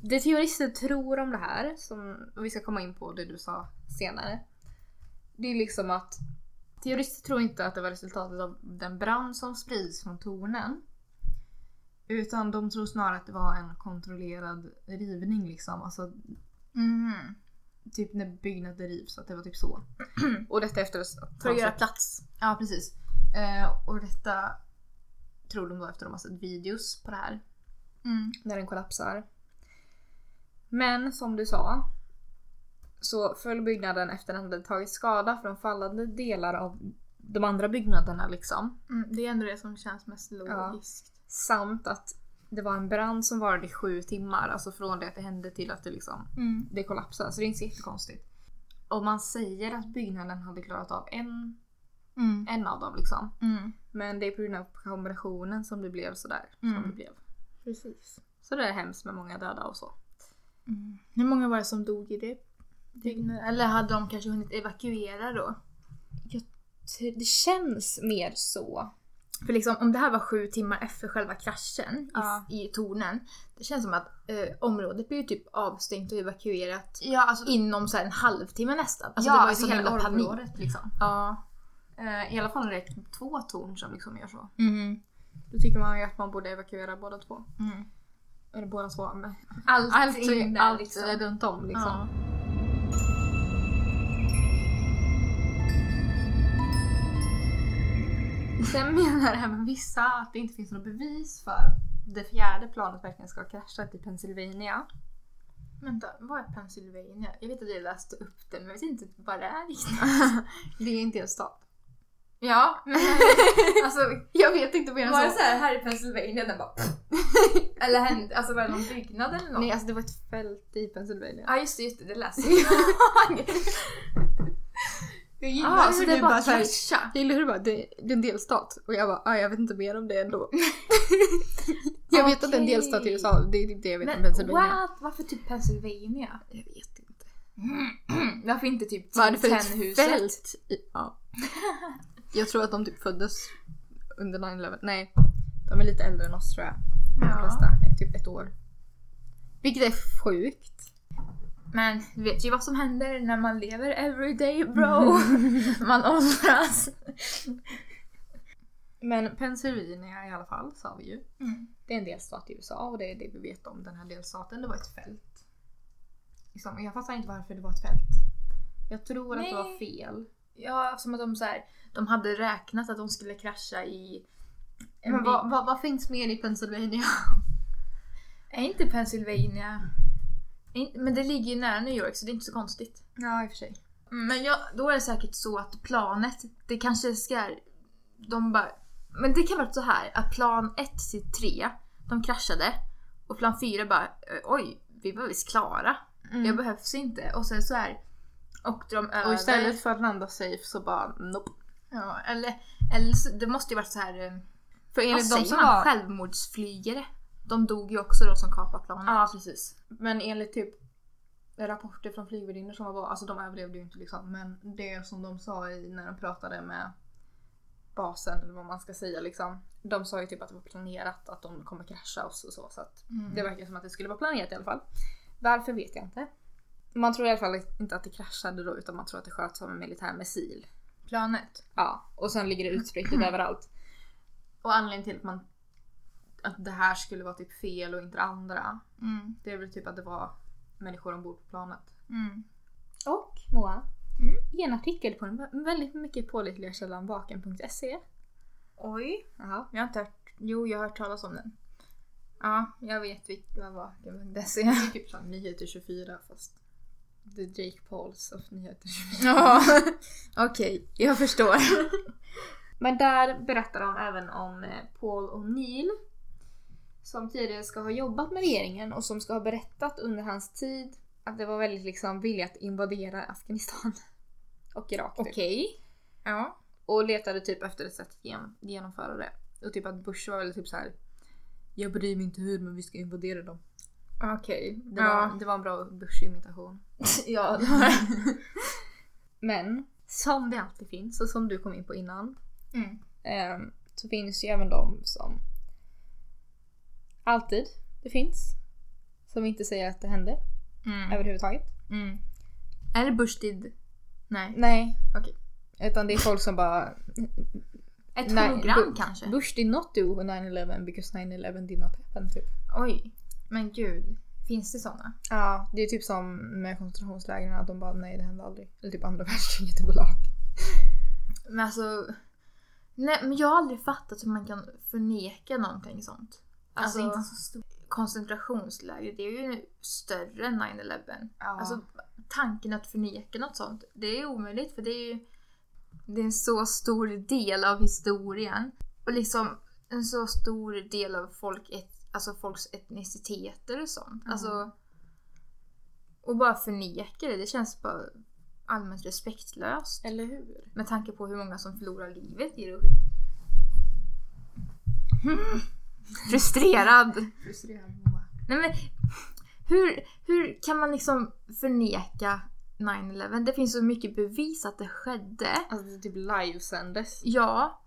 det teorister tror om det här, som vi ska komma in på det du sa senare. Det är liksom att teorister tror inte att det var resultatet av den brand som sprids från tornen. Utan de tror snarare att det var en kontrollerad rivning liksom. Alltså Mm. typ när byggnader rivs, att det var typ så. [clears throat] Och detta efter att För att göra plats. Ja precis. Eh, och detta tror de då efter att de har sett videos på det här. Mm. När den kollapsar. Men som du sa. Så föll byggnaden efter att den hade tagit skada från fallande delar av de andra byggnaderna liksom. Mm. Det är ändå det som känns mest logiskt. Samt att det var en brand som varade i sju timmar. Alltså från det att det hände till att det liksom Mm. det kollapsade. Så det är inte så jättekonstigt. Och man säger att byggnaden hade klarat av en, Mm. en av dem liksom. Mm. Men det är på grund av kombinationen som det blev sådär. Mm. Som det blev. Precis. Så det är hemskt med många döda och så. Mm. Hur många var det som dog i det? byggnaden? Eller hade de kanske hunnit evakuera då? Det känns mer så. För liksom om det här var sju timmar efter själva kraschen Ja. i, i tornen. Det känns som att eh, området blev typ avstängt och evakuerat Ja, alltså, inom så en halvtimma nästan. Alltså ja, det var ju alltså hela området liksom. Ja. Eh, I alla fall när det är två torn som liksom gör så. Mm. Då tycker man ju att man borde evakuera båda två. Mm. Eller båda två. Allt, allt, in där allt liksom. runt om liksom. Ja. Sen menar även vissa att det inte finns något bevis för att det fjärde planet verkligen ska ha kraschat i Pennsylvania. Vänta, vad är Pennsylvania? Jag vet att jag läste upp det men jag vet inte vad det är riktigt. [laughs] Det är inte en stat. Ja, men [laughs] alltså Jag vet inte mer än var det så. så här, i Pennsylvania den bara [laughs] Eller hände, alltså var det någon byggnad eller något? Nej, alltså det var ett fält i Pennsylvania. Ja just det, just det, det läste jag. Jag gillar ah, hur du det bara så här- krascha? Jag gillar hur du bara, det, det är en delstat. Och jag bara, ah, jag vet inte mer om det ändå. [laughs] jag vet att det är en delstat i USA, det är typ det jag vet om Men Pennsylvania. what? Varför typ Pennsylvania? Jag vet inte. [clears throat] Varför inte typ? I, ja. [laughs] Jag tror att de typ föddes under 9-11. Nej, de är lite äldre än oss tror jag. De Ja. flesta typ ett år. Vilket är sjukt. Men du vet ju vad som händer när man lever everyday bro. [laughs] man åldras. Men Pennsylvania i alla fall sa vi ju. Mm. Det är en delstat i USA och det är det vi vet om den här delstaten. Det var ett fält. Liksom, jag fattar inte varför det var ett fält. Jag tror att det var Nej. fel. Ja, som att de så här, de hade räknat att de skulle krascha i... en Men vad, vad, vad finns mer i Pennsylvania? Är inte Pennsylvania... Men det ligger ju nära New York så det är inte så konstigt. Ja, i och för sig. Men ja, då är det säkert så att planet, det kanske ska... De bara... Men det kan vara så här att plan 1 till 3, de kraschade. Och plan 4 bara, "Eh, oj, vi var visst klara. Jag behövs inte. Och sen så här åkte de över. Och istället för att landa safe så bara nope. Ja, eller, eller så, det måste ju varit så här... eh, För enligt de säger som man? var... Självmordsflygare. De dog ju också de som kapade planet. Ja, precis. Men enligt typ rapporter från flygvärdinnor som var alltså de överlevde ju inte liksom. Men det som de sa i, när de pratade med basen eller vad man ska säga liksom. De sa ju typ att det var planerat att de kommer krascha oss och så. Så att Mm. det verkar som att det skulle vara planerat i alla fall. Varför vet jag inte. Man tror i alla fall inte att det kraschade då utan man tror att det sköts av en militär missil. Planet. Ja, och sen ligger det utspritt överallt. [clears throat] Och anledningen till att man att det här skulle vara typ fel och inte det andra. Mm. Det är väl typ att det var människor ombord på planet. Mm. Och Moa, Mm. i en artikel på den vä- väldigt mycket pålitliga källan vaken.se. Oj. Ja. Jag har inte hört... Jo, jag har hört talas om den. Ja, jag vet vilka vaken.se Det är typ såhär nyheter 24 fast det är Jake Pauls of nyheter 24. Ja, [laughs] okej. Jag förstår. [laughs] Men där berättar de även om eh, Paul O'Neill. Som tidigare ska ha jobbat med regeringen och som ska ha berättat under hans tid att det var väldigt liksom vilja att invadera Afghanistan. [laughs] Och Irak typ. Okej. Ja. Och letade typ efter ett sätt att gen- genomföra det. Och typ att Bush var väl typ så här. Jag bryr mig inte hur men vi ska invadera dem. Okej. Det, Ja. var, det var en bra Bush-imitation. [laughs] ja, det var det. Men som det alltid finns och som du kom in på innan. Mm. ehm, så finns ju även de som alltid det finns. Som inte säger att det hände Mm. överhuvudtaget. Mm. Är det Bushdid? Nej. Nej. Okej. Utan det är folk som bara Ett hologram kanske? Bush did not do 9-11 because 9-11 did not happen typ. Oj. Men gud. Finns det såna? Ja, det är typ som med koncentrationslägren att de bara nej det hände aldrig. Eller typ andra [laughs] världskriget överlag. Men alltså... Nej, men jag har aldrig fattat hur man kan förneka någonting sånt. Alltså, Alltså, inte så stor. koncentrationsläger, det är ju större än 9-11. Ja. Alltså tanken att förneka något sånt, det är omöjligt för det är ju det är en så stor del av historien. Och liksom en så stor del av folk, et, alltså folks etniciteter och sånt. Alltså, och bara förneka det, det känns bara allmänt respektlöst. Eller hur? Med tanke på hur många som förlorar livet i det och skit. [laughs] Frustrerad. Frustrerad Moa. Nej men hur, hur kan man liksom förneka 9-11? Det finns så mycket bevis att det skedde. Alltså det typ livesändes. Ja.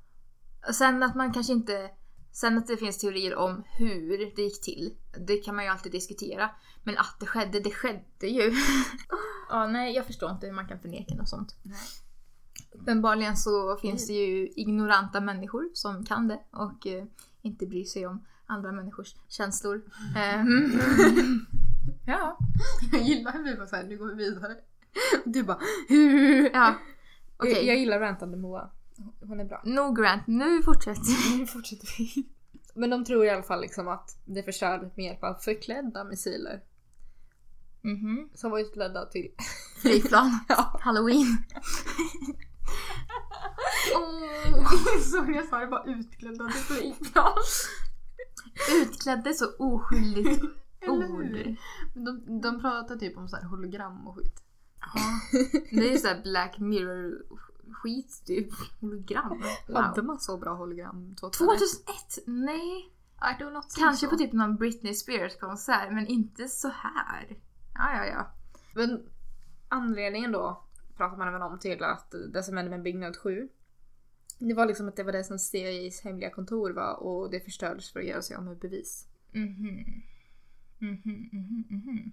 Sen att man kanske inte... Sen att det finns teorier om hur det gick till. Det kan man ju alltid diskutera. Men att det skedde, det skedde ju. ja, nej, jag förstår inte hur man kan förneka något sånt. Nej. Uppenbarligen så finns det ju ignoranta människor som kan det och eh, inte bryr sig om andra människors känslor. Ehm, [laughs] ja. Jag gillar hur vi bara såhär, nu går vi vidare. Du bara hur? ja. Okej. Okej, Jag gillar rantande Moa. Hon är bra. no Grant, nu fortsätter [laughs] Nu fortsätter vi. Men de tror i alla fall liksom att det förstördes med hjälp av förklädda missiler. Mhm. Som var utledda till... Flygplan. [laughs] Ja. Halloween. [laughs] Så jag sa det bara utklädda till flygplan. Utklädd är så oskyldigt [laughs] ord. De, de pratar typ om så här hologram och skit. Det är såhär Black Mirror skit typ. Hologram. Hade Wow. man så bra hologram 2001? 2001? Nej. Kanske på typ någon Britney Spears konsert men inte så här. Ja, ja, ja. Men anledningen då pratar man även om till att det som hände med byggnad 7 det var liksom att det var det som CIAs hemliga kontor var och det förstördes för att göra sig av med bevis. Mhm. Mhm, mhm, mhm.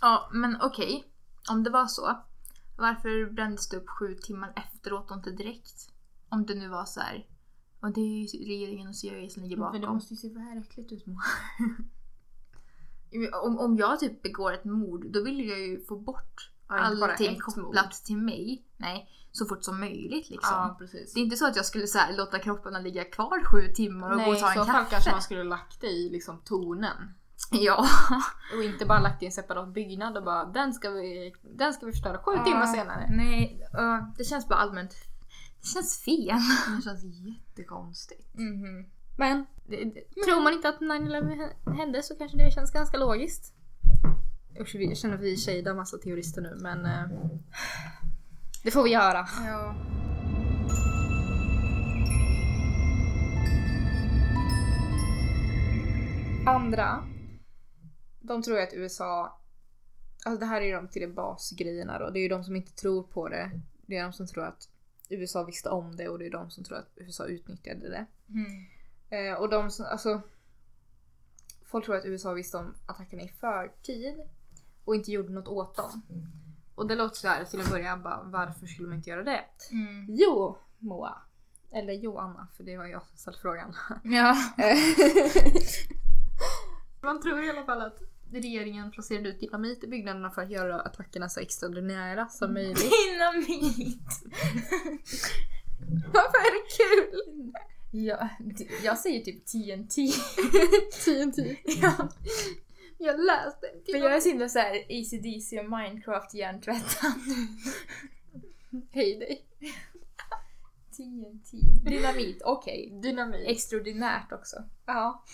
Ja, men okej. Om det var så. Varför brändes det upp sju timmar efteråt och inte direkt? Om det nu var så här. Och det är ju regeringen och CIA som ligger Men det bakom. måste ju se verkligt ut Moa. [laughs] Om, om jag typ begår ett mord, då vill jag ju få bort Ja, allting kopplat till mig. Nej, så fort som möjligt liksom. Ja precis. Det är inte så att jag skulle så här, låta kropparna ligga kvar sju timmar och gå Nej, och i ta en så kaffe. fall kanske man skulle lagt det i liksom tornen. Ja. Och inte bara lagt i en separat byggnad och bara den ska vi, den ska vi förstöra sju Ja. timmar senare. Nej, ja, det känns bara allmänt... Det känns fel. Det känns jättekonstigt. Mhm. Men det, tror man inte att 9-11 hände så kanske det känns ganska logiskt. Usch, vi- jag känner att vi shadar massa teorister nu men eh, det får vi göra. Ja. Andra, de tror ju att USA, alltså det här är ju de till basgrejerna då, det är ju de som inte tror på det. Det är de som tror att USA visste om det och det är de som tror att USA utnyttjade det. Mm. Eh, och de som, alltså Folk tror att USA visste om attackerna i förtid och inte gjorde något åt dem. Och det låter så här till en början bara, varför skulle man inte göra det? Mm. Jo, Moa. Eller jo, Anna, för det var jag som ställde frågan. Ja. [laughs] Man tror i alla fall att regeringen placerade ut dynamit i byggnaderna för att göra attackerna så extraordinära som möjligt. Dynamit! [laughs] Varför är det kul? [laughs] Ja, jag säger typ TNT. TNT. [laughs] [laughs] ja. Jag läste För jag är så himla såhär ACDC och Minecraft hjärntvättad. [laughs] Hej dig. TNT. Dynamit, okej. Dynamit. Extraordinärt också. Ja.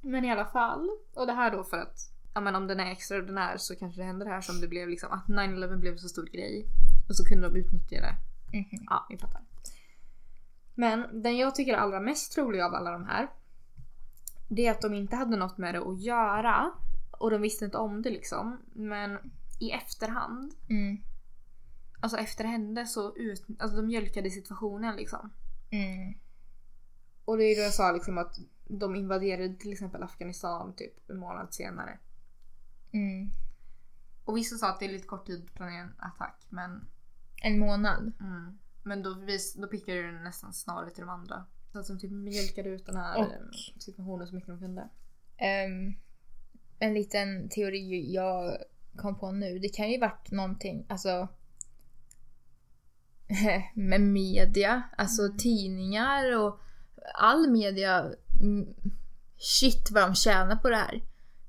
Men i alla fall. Och det här då för att ja, men om den är extraordinär så kanske det händer det här som det blev liksom att 9-11 blev så stor grej. Och så kunde de utnyttja det. Mhm. Ja, ni fattar. Men den jag tycker är allra mest troliga av alla de här. Det är att de inte hade något med det att göra. Och de visste inte om det liksom. Men i efterhand, Mm. alltså efter det hände så ut, alltså de mjölkade situationen liksom. Mm. Och det är då jag sa liksom att de invaderade till exempel Afghanistan typ en månad senare. Mm. Och vissa sa att det är lite kort tid att planera en attack men, En månad. mm. Men då, vis, då pickade den nästan snarare till de andra. Så att de typ mjölkade ut den här Och- eh, situationen så mycket de kunde. Ehm, en liten teori jag kom på nu. Det kan ju varit någonting, alltså [laughs] med media, alltså tidningar och all media. mm, Shit vad de tjänar på det här.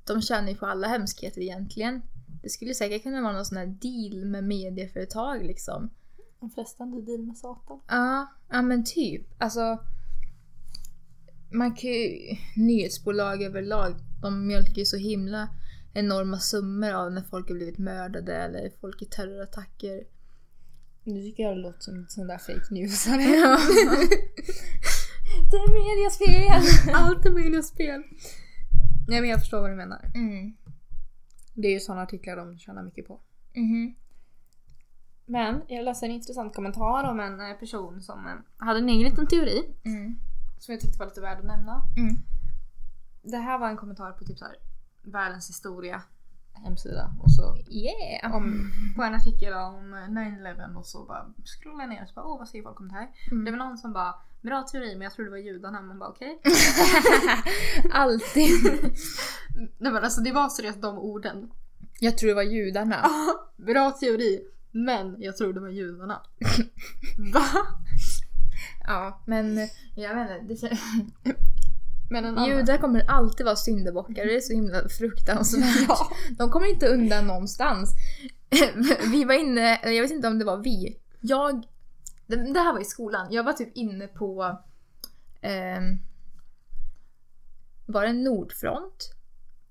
De tjänar ju på alla hemskheter egentligen. Det skulle säkert kunna vara någon sån här deal med medieföretag liksom. De flesta hade deal med Satan. Ja, ja men typ. Alltså. Man kan ju, nyhetsbolag överlag, de mjölkar ju så himla enorma summor av när folk har blivit mördade eller folk i terrorattacker. Nu tycker jag det låter som sån där fake news. Ja. det är medias fel! [laughs] Allt är medias spel. Nej men jag förstår vad du menar. Mm. Det är ju sådana artiklar de tjänar mycket på. Mhm. Men jag läste en intressant kommentar om en eh, person som eh, hade en egen liten teori. Mm. Som jag tyckte var lite värd att nämna. Mm. Det här var en kommentar på typ så här, världens historia hemsida. Och så Yeah! om, på en artikel om 9-11 och så bara scrollade jag ner och så bara åh vad säger folk om det här? Mm. Det var någon som bara bra teori men jag tror det var judarna. Man bara okej. [laughs] Alltid. [laughs] Nej men alltså det var seriöst de orden. Jag tror det var judarna. bra teori men jag tror det var judarna. [laughs] Va? Ja, men jag vet inte. Det känns... Men en annan. Judar kommer alltid vara syndabockar, det är så himla fruktansvärt. De kommer inte undan någonstans. [laughs] Vi var inne, jag vet inte om det var vi. Jag, det här var i skolan, jag var typ inne på ehm, var det Nordfront?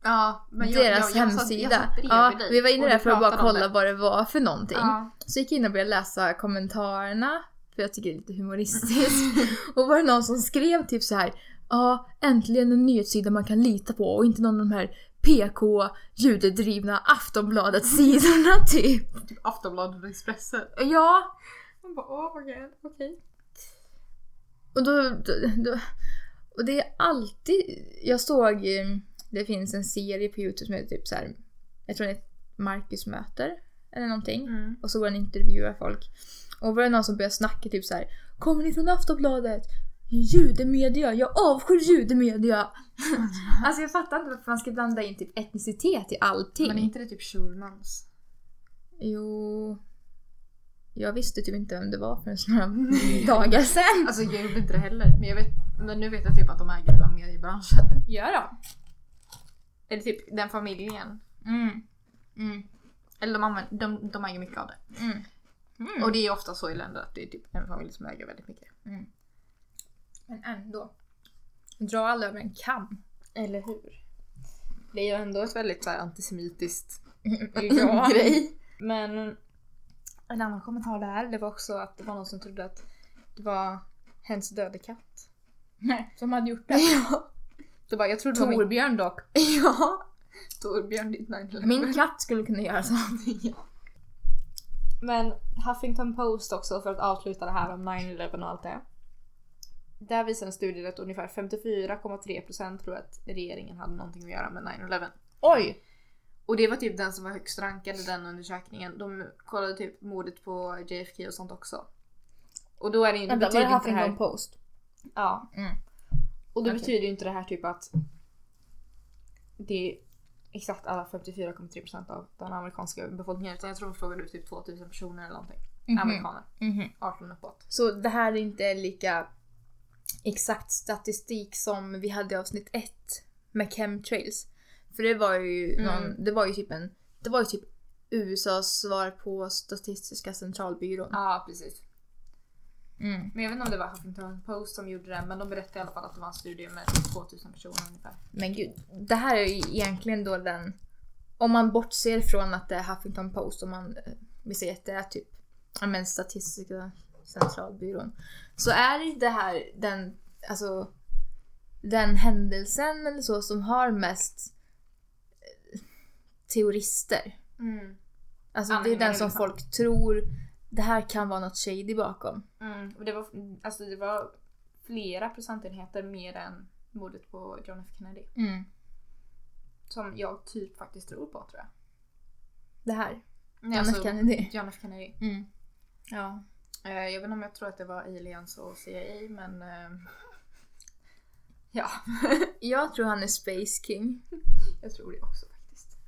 Ja, men jag, Deras jag, jag, hemsida. Jag ja, vi var inne där för att bara kolla det. vad det var för någonting. Ja. Så gick jag in och började läsa kommentarerna, för jag tycker det är lite humoristiskt. [laughs] och var det någon som skrev typ så här. Ja, äntligen en nyhetssida man kan lita på och inte någon av de här PK judedrivna Aftonbladet-sidorna typ. [laughs] Typ Aftonbladet och Expressen. Ja, Man bara åh vad okej. och då, då, då... Och det är alltid... Jag såg... eh, Det finns en serie på Youtube som heter typ så här. Jag tror det är Marcus möter. Eller någonting. Mm. Och så var det en intervjuar folk. Och var det någon som började snacka typ så här. Kommer ni från Aftonbladet? Judemedia, jag avskyr judemedia. [laughs] alltså jag fattar inte varför man ska blanda in typ etnicitet i allting. Men är inte det typ Schulmans? Jo... Jag visste typ inte vem det var för några [laughs] dagar sedan. Alltså jag gjorde inte det heller. Men, jag vet, men nu vet jag typ att de äger hela mediebranschen. Gör de? Eller typ den familjen. Mm. Mm. Eller de, använder, de, de äger mycket av det. Mm. Mm. Och det är ofta så i länder att det är typ en familj som äger väldigt mycket. Men ändå. Dra alla över en kam. Eller hur? Det är ju ändå ett väldigt så här, antisemitiskt [laughs] Ja. grej. Men en annan kommentar där, det var också att det var någon som trodde att det var hens döde katt. Nej, som hade gjort det. [laughs] Ja. Det var, jag trodde det var min... Torbjörn dock. [laughs] Ja! Torbjörn ditt 9 Min katt skulle kunna göra så. ja. Men Huffington Post också för att avsluta det här om 9-11 och allt det. Där visar en studie att ungefär 54,3% tror att regeringen hade någonting att göra med 9-11. Oj! Och det var typ den som var högst rankad i den undersökningen. De kollade typ mordet på JFK och sånt också. Och då är det ju det Vänta, var det det här... Huffington Post? Ja. Mm. Och då Okej. betyder ju inte det här typ att det är exakt alla 54,3% av den amerikanska befolkningen. Utan jag tror de frågade ut typ 2000 personer eller någonting. Mhm. Amerikaner. Mhm. 18 uppåt. Så det här är inte lika exakt statistik som vi hade i avsnitt ett med chemtrails. För det var ju Mm. någon, det var ju typ en, det var ju typ USAs svar på Statistiska centralbyrån. Ja precis. Mm. Men jag vet inte om det var Huffington Post som gjorde det men de berättade i alla fall att det var en studie med typ 2000 personer ungefär. Men gud, det här är ju egentligen då den... Om man bortser från att det är Huffington Post, om man eh, vi säger att det är typ men Statistiska centralbyrån. Så är det här den, alltså, den händelsen eller så som har mest eh, teorister. Mm. Alltså det är den som liksom. folk tror det här kan vara något shady bakom. Mm. Och det var, alltså det var flera procentenheter mer än mordet på John F Kennedy. Mm. Som jag typ faktiskt tror på tror jag. Det här. John F Kennedy. John F Kennedy. Mm. Ja. Eh, jag vet inte om jag tror att det var aliens och CIA men... Eh, [laughs] ja, [laughs] Jag tror han är Space King. [laughs] jag tror det också faktiskt.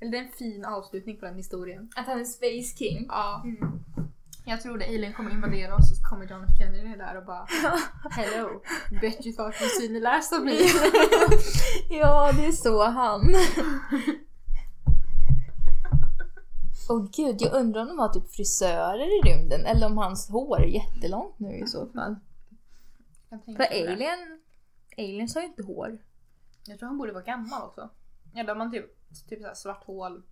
Eller det är en fin avslutning på den historien. Att han är Space King? Ja. Jag tror det. Alien kommer invadera oss och så kommer John F Kennedy där och bara Hello, bet you thought you seen the last of me. [laughs] ja, det är så han. [laughs] Åh gud, jag undrar om de har typ frisörer i rymden eller om hans hår är jättelångt nu i så fall. För alien, aliens har ju inte hår. Jag tror han borde vara gammal också. Eller om man typ, typ såhär svart hål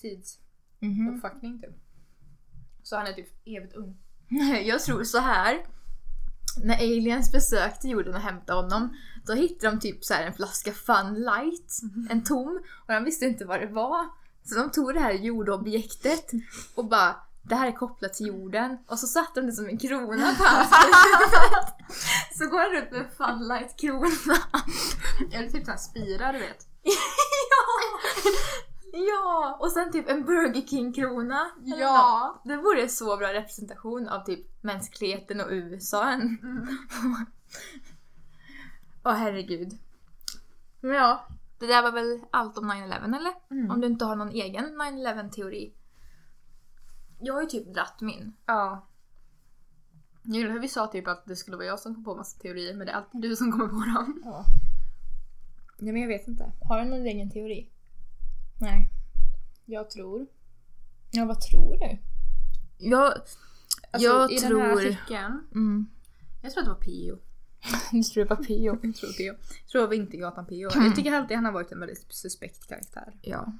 tidsuppfattning typ. Så han är typ evigt ung. Jag tror så här. När aliens besökte jorden och hämtade honom, då hittade de typ så här en flaska Fun Light, en tom, och de visste inte vad det var. Så de tog det här jordobjektet och bara det här är kopplat till jorden och så satte de det som en krona på hans. [laughs] Så går han runt med en Fun Light krona. Eller typ såhär spirar du vet. [laughs] [laughs] ja! Ja! Och sen typ en Burger King-krona. Ja. Det vore så bra representation av typ mänskligheten och USA. än. [laughs] Åh herregud. Men ja, det där var väl allt om 9-11 eller? Mm. Om du inte har någon egen 9-11 teori. Jag har ju typ dratt min. Ja. Jag gillar hur vi sa typ att det skulle vara jag som kom på massa teorier men det är alltid du som kommer på dem. Ja. ja men jag vet inte. Har du någon egen teori? Nej. Jag tror. Ja, vad tror du? Jag, Alltså, jag i tror... den här artikeln. Mm. Jag tror att det var Pio. [laughs] Nu tror jag på Pio. [laughs] Jag tror Pio. Jag tror det var Vintergatan Pio. Jag tycker alltid han har varit en väldigt suspekt karaktär. Ja.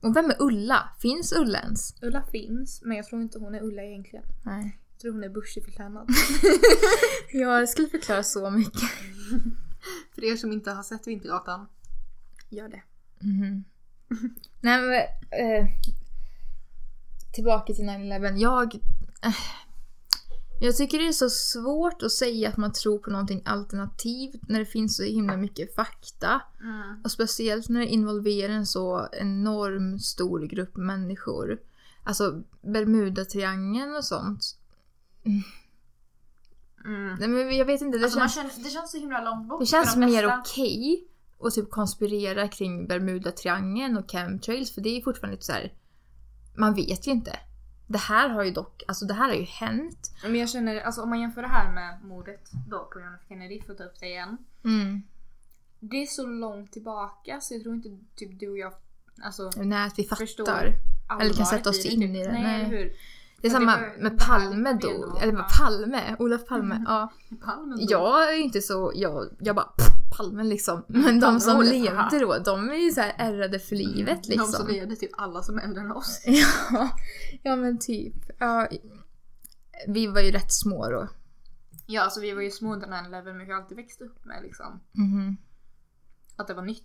Och vem är Ulla? Finns Ulla ens? Ulla finns men jag tror inte hon är Ulla egentligen. Nej. Jag tror hon är Bushie-förklädnad. [laughs] Ja, det skulle förklara så mycket. För er som inte har sett Vintergatan, gör det. Mhm. [laughs] Nej men, eh, tillbaka till 9-11. Jag, eh, jag tycker det är så svårt att säga att man tror på någonting alternativt när det finns så himla mycket fakta. Och speciellt när det involverar en så enorm stor grupp människor. Alltså Bermudatriangeln och sånt. Nej men jag vet inte, det Alltså känns... känner, det känns så himla långt bort Det känns de mer okej att typ konspirera kring Bermuda-triangeln och chemtrails för det är ju fortfarande lite så här. Man vet ju inte. Det här har ju dock, alltså det här har ju hänt. Men jag känner, alltså om man jämför det här med mordet då på John F Kennedy, för att ta upp det igen. Mm. Det är så långt tillbaka så jag tror inte typ du och jag alltså, Nej, att vi fattar. Eller kan sätta oss in typ. i det. Nej, Nej. hur? Det är samma med Palme ändå- Eller med. Palme, Olof Palme. [laughs] Ja. Palmen dog. Jag är inte så, jag, jag bara pff, Palme liksom. [laughs] Men de som levde då, de är ju så här ärrade för livet De som liksom. levde typ alla som är äldre än oss. [laughs] Ja, ja men typ. Ja, vi var ju rätt små då. Ja alltså vi var ju små under 9-11 men vi har alltid växt upp med liksom Mhm. att det var nytt.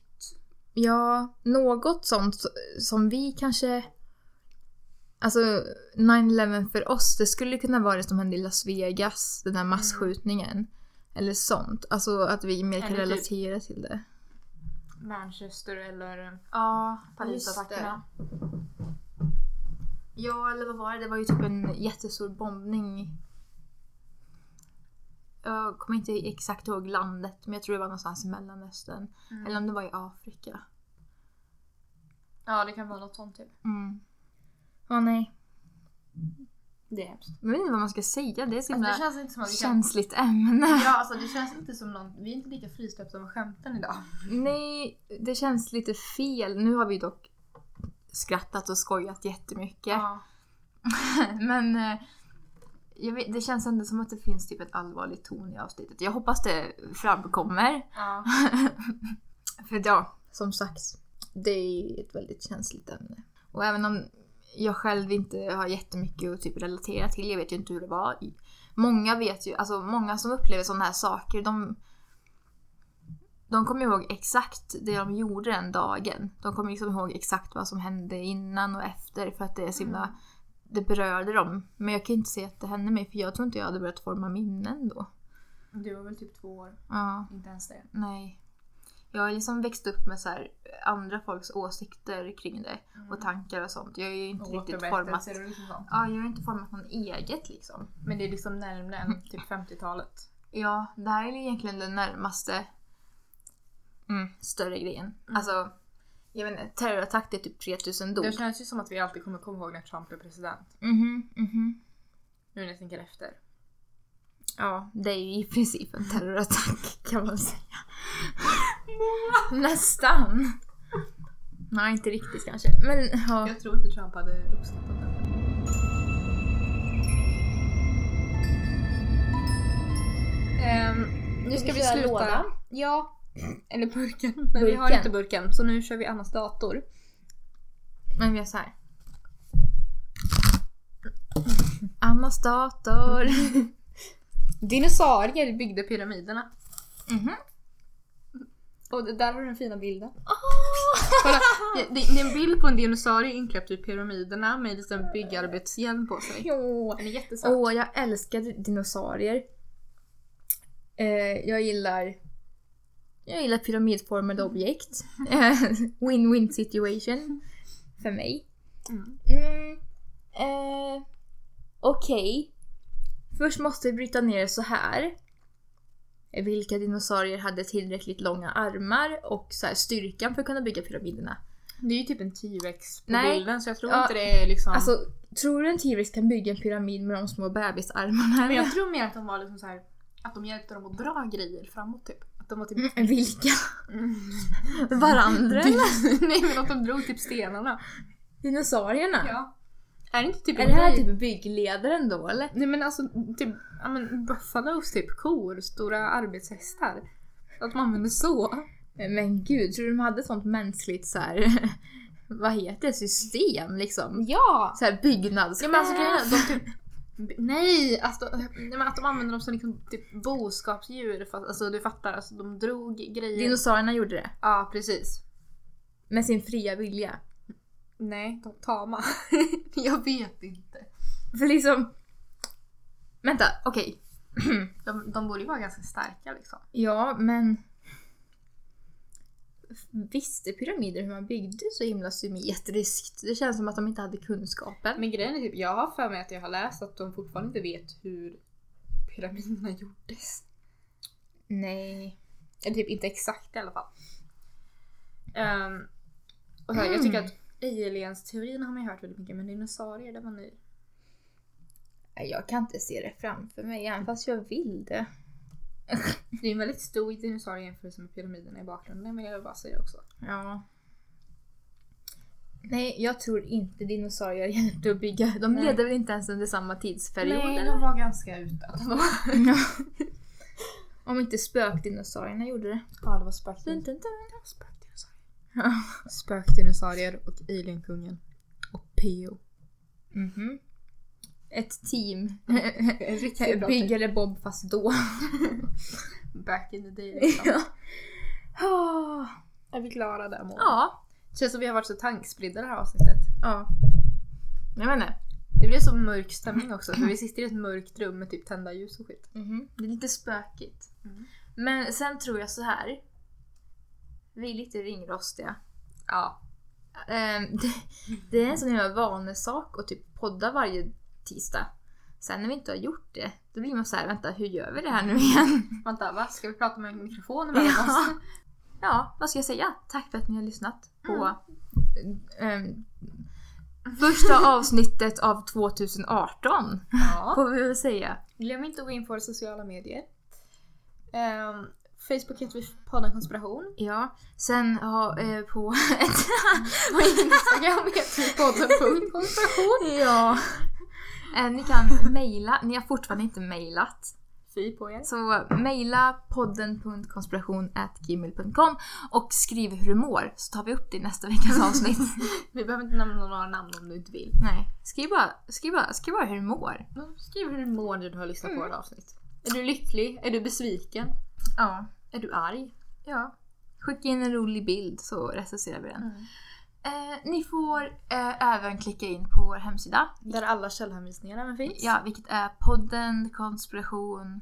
Ja, något sånt som vi kanske... Alltså 9-11 för oss, det skulle kunna vara det som hände i Las Vegas, den här masskjutningen. Eller sånt. Alltså att vi mer kan Eller typ- relatera till det. Manchester eller Ja, Parisattackerna. Ja, eller vad var det? Det var ju typ en jättestor bombning. Jag kommer inte exakt ihåg landet, men jag tror det var någonstans i Mellanöstern. Eller om det var i Afrika. Ja det kan vara något sånt typ. Mm. Åh nej. Det är hemskt. Jag vet inte vad man ska säga. Det är så Alltså, himla det känns inte som att vi kan... känsligt ämne. Ja, alltså det känns inte som någon... Vi är inte lika frisläppta med skämten idag. Nej, det känns lite fel. Nu har vi dock skrattat och skojat jättemycket. Ja. [laughs] Men eh, vet, det känns ändå som att det finns typ ett allvarligt ton i avsnittet. Jag hoppas det framkommer. ja. [laughs] För ja, som sagt, det är ett väldigt känsligt ämne. Och även om jag själv inte har jättemycket att typ relatera till, jag vet ju inte hur det var. Många vet ju, alltså många som upplever sådana här saker, de de kommer ihåg exakt det de gjorde den dagen. De kommer liksom ihåg exakt vad som hände innan och efter för att det är så himla, det berörde dem. Men jag kan inte säga att det hände mig för jag tror inte jag hade börjat forma minnen då. Du var väl typ två år, Ja, inte ens det. nej. Jag har liksom växt upp med så här, andra folks åsikter kring det och tankar och sånt. Jag har ju inte riktigt format... Och liksom. Ja, jag har inte format någon eget liksom. Men det är liksom närmare än typ 50-talet. Ja, det här är egentligen den närmaste mm, större grejen. Alltså, jag vet inte, terrorattack det är typ 3000 dog. Det känns ju som att vi alltid kommer komma ihåg när Trump blev president. Mhm, mhm. Nu när jag tänker efter. Ja, det är ju i princip en terrorattack kan man säga. Nästan. Nej, inte riktigt kanske. Men ja. Jag tror inte Trump hade uppskattat det. Ehm, nu ska vi vi sluta. lådan? Ja. Eller burken. Men vi har Burken. inte burken så nu kör vi Annas dator. Men vi gör så här. Annas dator. [laughs] Dinosaurier byggde pyramiderna. Mhm. Och där har du den fina bilden. Kolla, [laughs] det, det är en bild på en dinosaurie inkläppt i pyramiderna med en liten byggarbetshjälm på sig. Jo. Den är jättesöt. Åh, jag älskar dinosaurier. Eh, jag gillar jag gillar pyramidformade objekt. Eh, [laughs] Win-win situation. För mig. Mm. Mm, eh, Okej. Först måste vi bryta ner det så här. Vilka dinosaurier hade tillräckligt långa armar och så här, styrkan för att kunna bygga pyramiderna? Det är ju typ en T-rex på Nej. bilden så jag tror Ja, inte det är liksom... Alltså, tror du en T-rex kan bygga en pyramid med de små bebisarmarna? men jag tror mer att de var liksom så här att de hjälpte dem att dra grejer framåt typ. Att de var typ... Mm, Vilka? Mm. Varandra eller? [laughs] Nej men att de drog typ stenarna. Dinosaurierna? Ja. Är det inte typ Är det här typ byggledaren då eller? Nej men alltså typ, ja men buffalos typ, kor, stora arbetshästar. Att man använder så. Men gud, tror du de hade ett sånt mänskligt så här, [laughs] vad heter det, system liksom? Ja! Så här byggnads... Ja men alltså grejen de typ [laughs] Nej, alltså, nej, men att de använder dem som liksom, typ boskapsdjur. Fast, alltså du fattar, alltså, de drog grejer. Dinosaurierna gjorde det. ja precis. Med sin fria vilja. Nej, de tama. [laughs] jag vet inte. För liksom... Vänta, okej. [clears throat] De, de borde ju vara ganska starka liksom. Ja, men... Visste pyramider hur man byggde så himla symmetriskt? Det känns som att de inte hade kunskapen. Men grejen är typ, jag har för mig att jag har läst att de fortfarande inte vet hur pyramiderna gjordes. Nej. Eller typ inte exakt i alla fall. Ehm, och så här, Jag tycker Mm. att [clears throat] aliens-teorin har man ju hört väldigt mycket men dinosaurier det var ny. Jag kan inte se det framför mig, även fast jag vill det. [laughs] Det är en väldigt stor dinosaurie i jämförelse med pyramiderna i bakgrunden men jag vill bara säga också. Ja. Nej, jag tror inte dinosaurier hjälpte att bygga. De Nej. levde väl inte ens under samma tidsperiod? Nej, de var ganska. Ja. [laughs] Om inte spökdinosaurierna gjorde det. Ja, det var spökdinosaurier. [laughs] Spökdinosaurier. Och alienkungen. Och P.O. Mhm. Ett team. [laughs] Riktigt bra Byggare Bob fast då. [laughs] Back in the day liksom. Ja. Är vi klara där Moa? Ja. Känns som vi har varit så tankspridda det här avsnittet. Ja. Jag vet inte. Det blev så mörk stämning också för vi sitter i ett mörkt rum med typ tända ljus och skit. Mhm. Det är lite spökigt. Mm. Men sen tror jag så här. Vi är lite ringrostiga. Ja. Ehm, det, det är en sån himla vanesak att typ podda varje tisdag. Sen när vi inte har gjort det, då blir man så här, vänta hur gör vi det här nu igen? [laughs] Vänta, va? Ska vi prata med en mikrofon [laughs] mellan Ja. oss? Ja, vad ska jag säga? Tack för att ni har lyssnat på ehm, första avsnittet av 2018. Ja. Får vi väl säga. Glöm inte att gå in på våra sociala medier. Ehm, Facebook heter vi podden konspiration. Ja, sen ha, eh, på. [laughs] På Instagram heter vi podden.konspiration. ja. Eh, ni kan mejla, ni har fortfarande inte mejlat. Fy på er. Så mejla podden.konspiration.gmail.com och skriv hur du mår så tar vi upp det i nästa veckas avsnitt. [laughs] Vi behöver inte nämna några namn om du inte vill. Nej, skriv bara, skriv bara, skriv bara hur du mår. Skriv hur du mår när du har lyssnat på vårt avsnitt. Är du lycklig? Är du besviken? Ja. Är du arg? ja. Skicka in en rolig bild så recenserar vi den. Eh, ni får eh, även klicka in på vår hemsida. Där alla källhänvisningar även finns. Ja, vilket är podden konspiration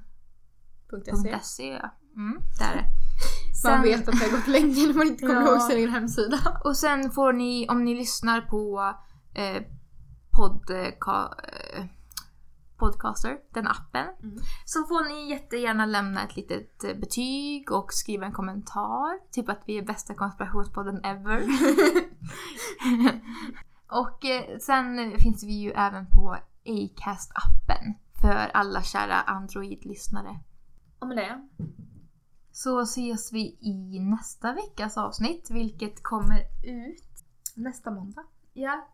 .se. .se ja. Mm, [laughs] där är det. Man vet att det har gått länge när man inte kommer Ja. ihåg sin egen hemsida. Och sen får ni, om ni lyssnar på eh, podca, eh, Podcaster, den appen, Mm. så får ni jättegärna lämna ett litet eh, betyg och skriva en kommentar. Typ att vi är bästa konspirationspodden ever. [laughs] och eh, sen finns vi ju även på Acast-appen för alla kära Android-lyssnare. Och med det. Så ses vi i nästa veckas avsnitt, vilket kommer ut Nästa måndag. Ja.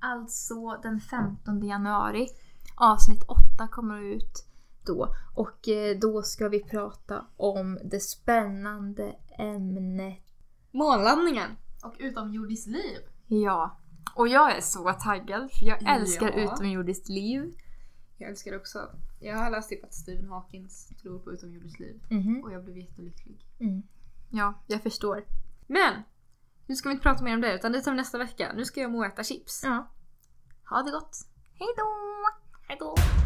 Alltså den 15 januari. Avsnitt 8 kommer ut då. Och eh, då ska vi prata om det spännande ämnet. Månlandningen. Och utomjordiskt liv. Ja. Och jag är så taggad för jag älskar Ja. utomjordiskt liv. Jag älskar det också. Jag har läst typ att Stephen Hawkins tror på utomjordiskt liv. Mhm. Och jag blev jättelycklig. Mm. Ja, jag förstår. Men! Nu ska vi inte prata mer om det utan det tar vi nästa vecka. Nu ska jag Moa äta chips. Ja. Ha det gott! Hej Eckle.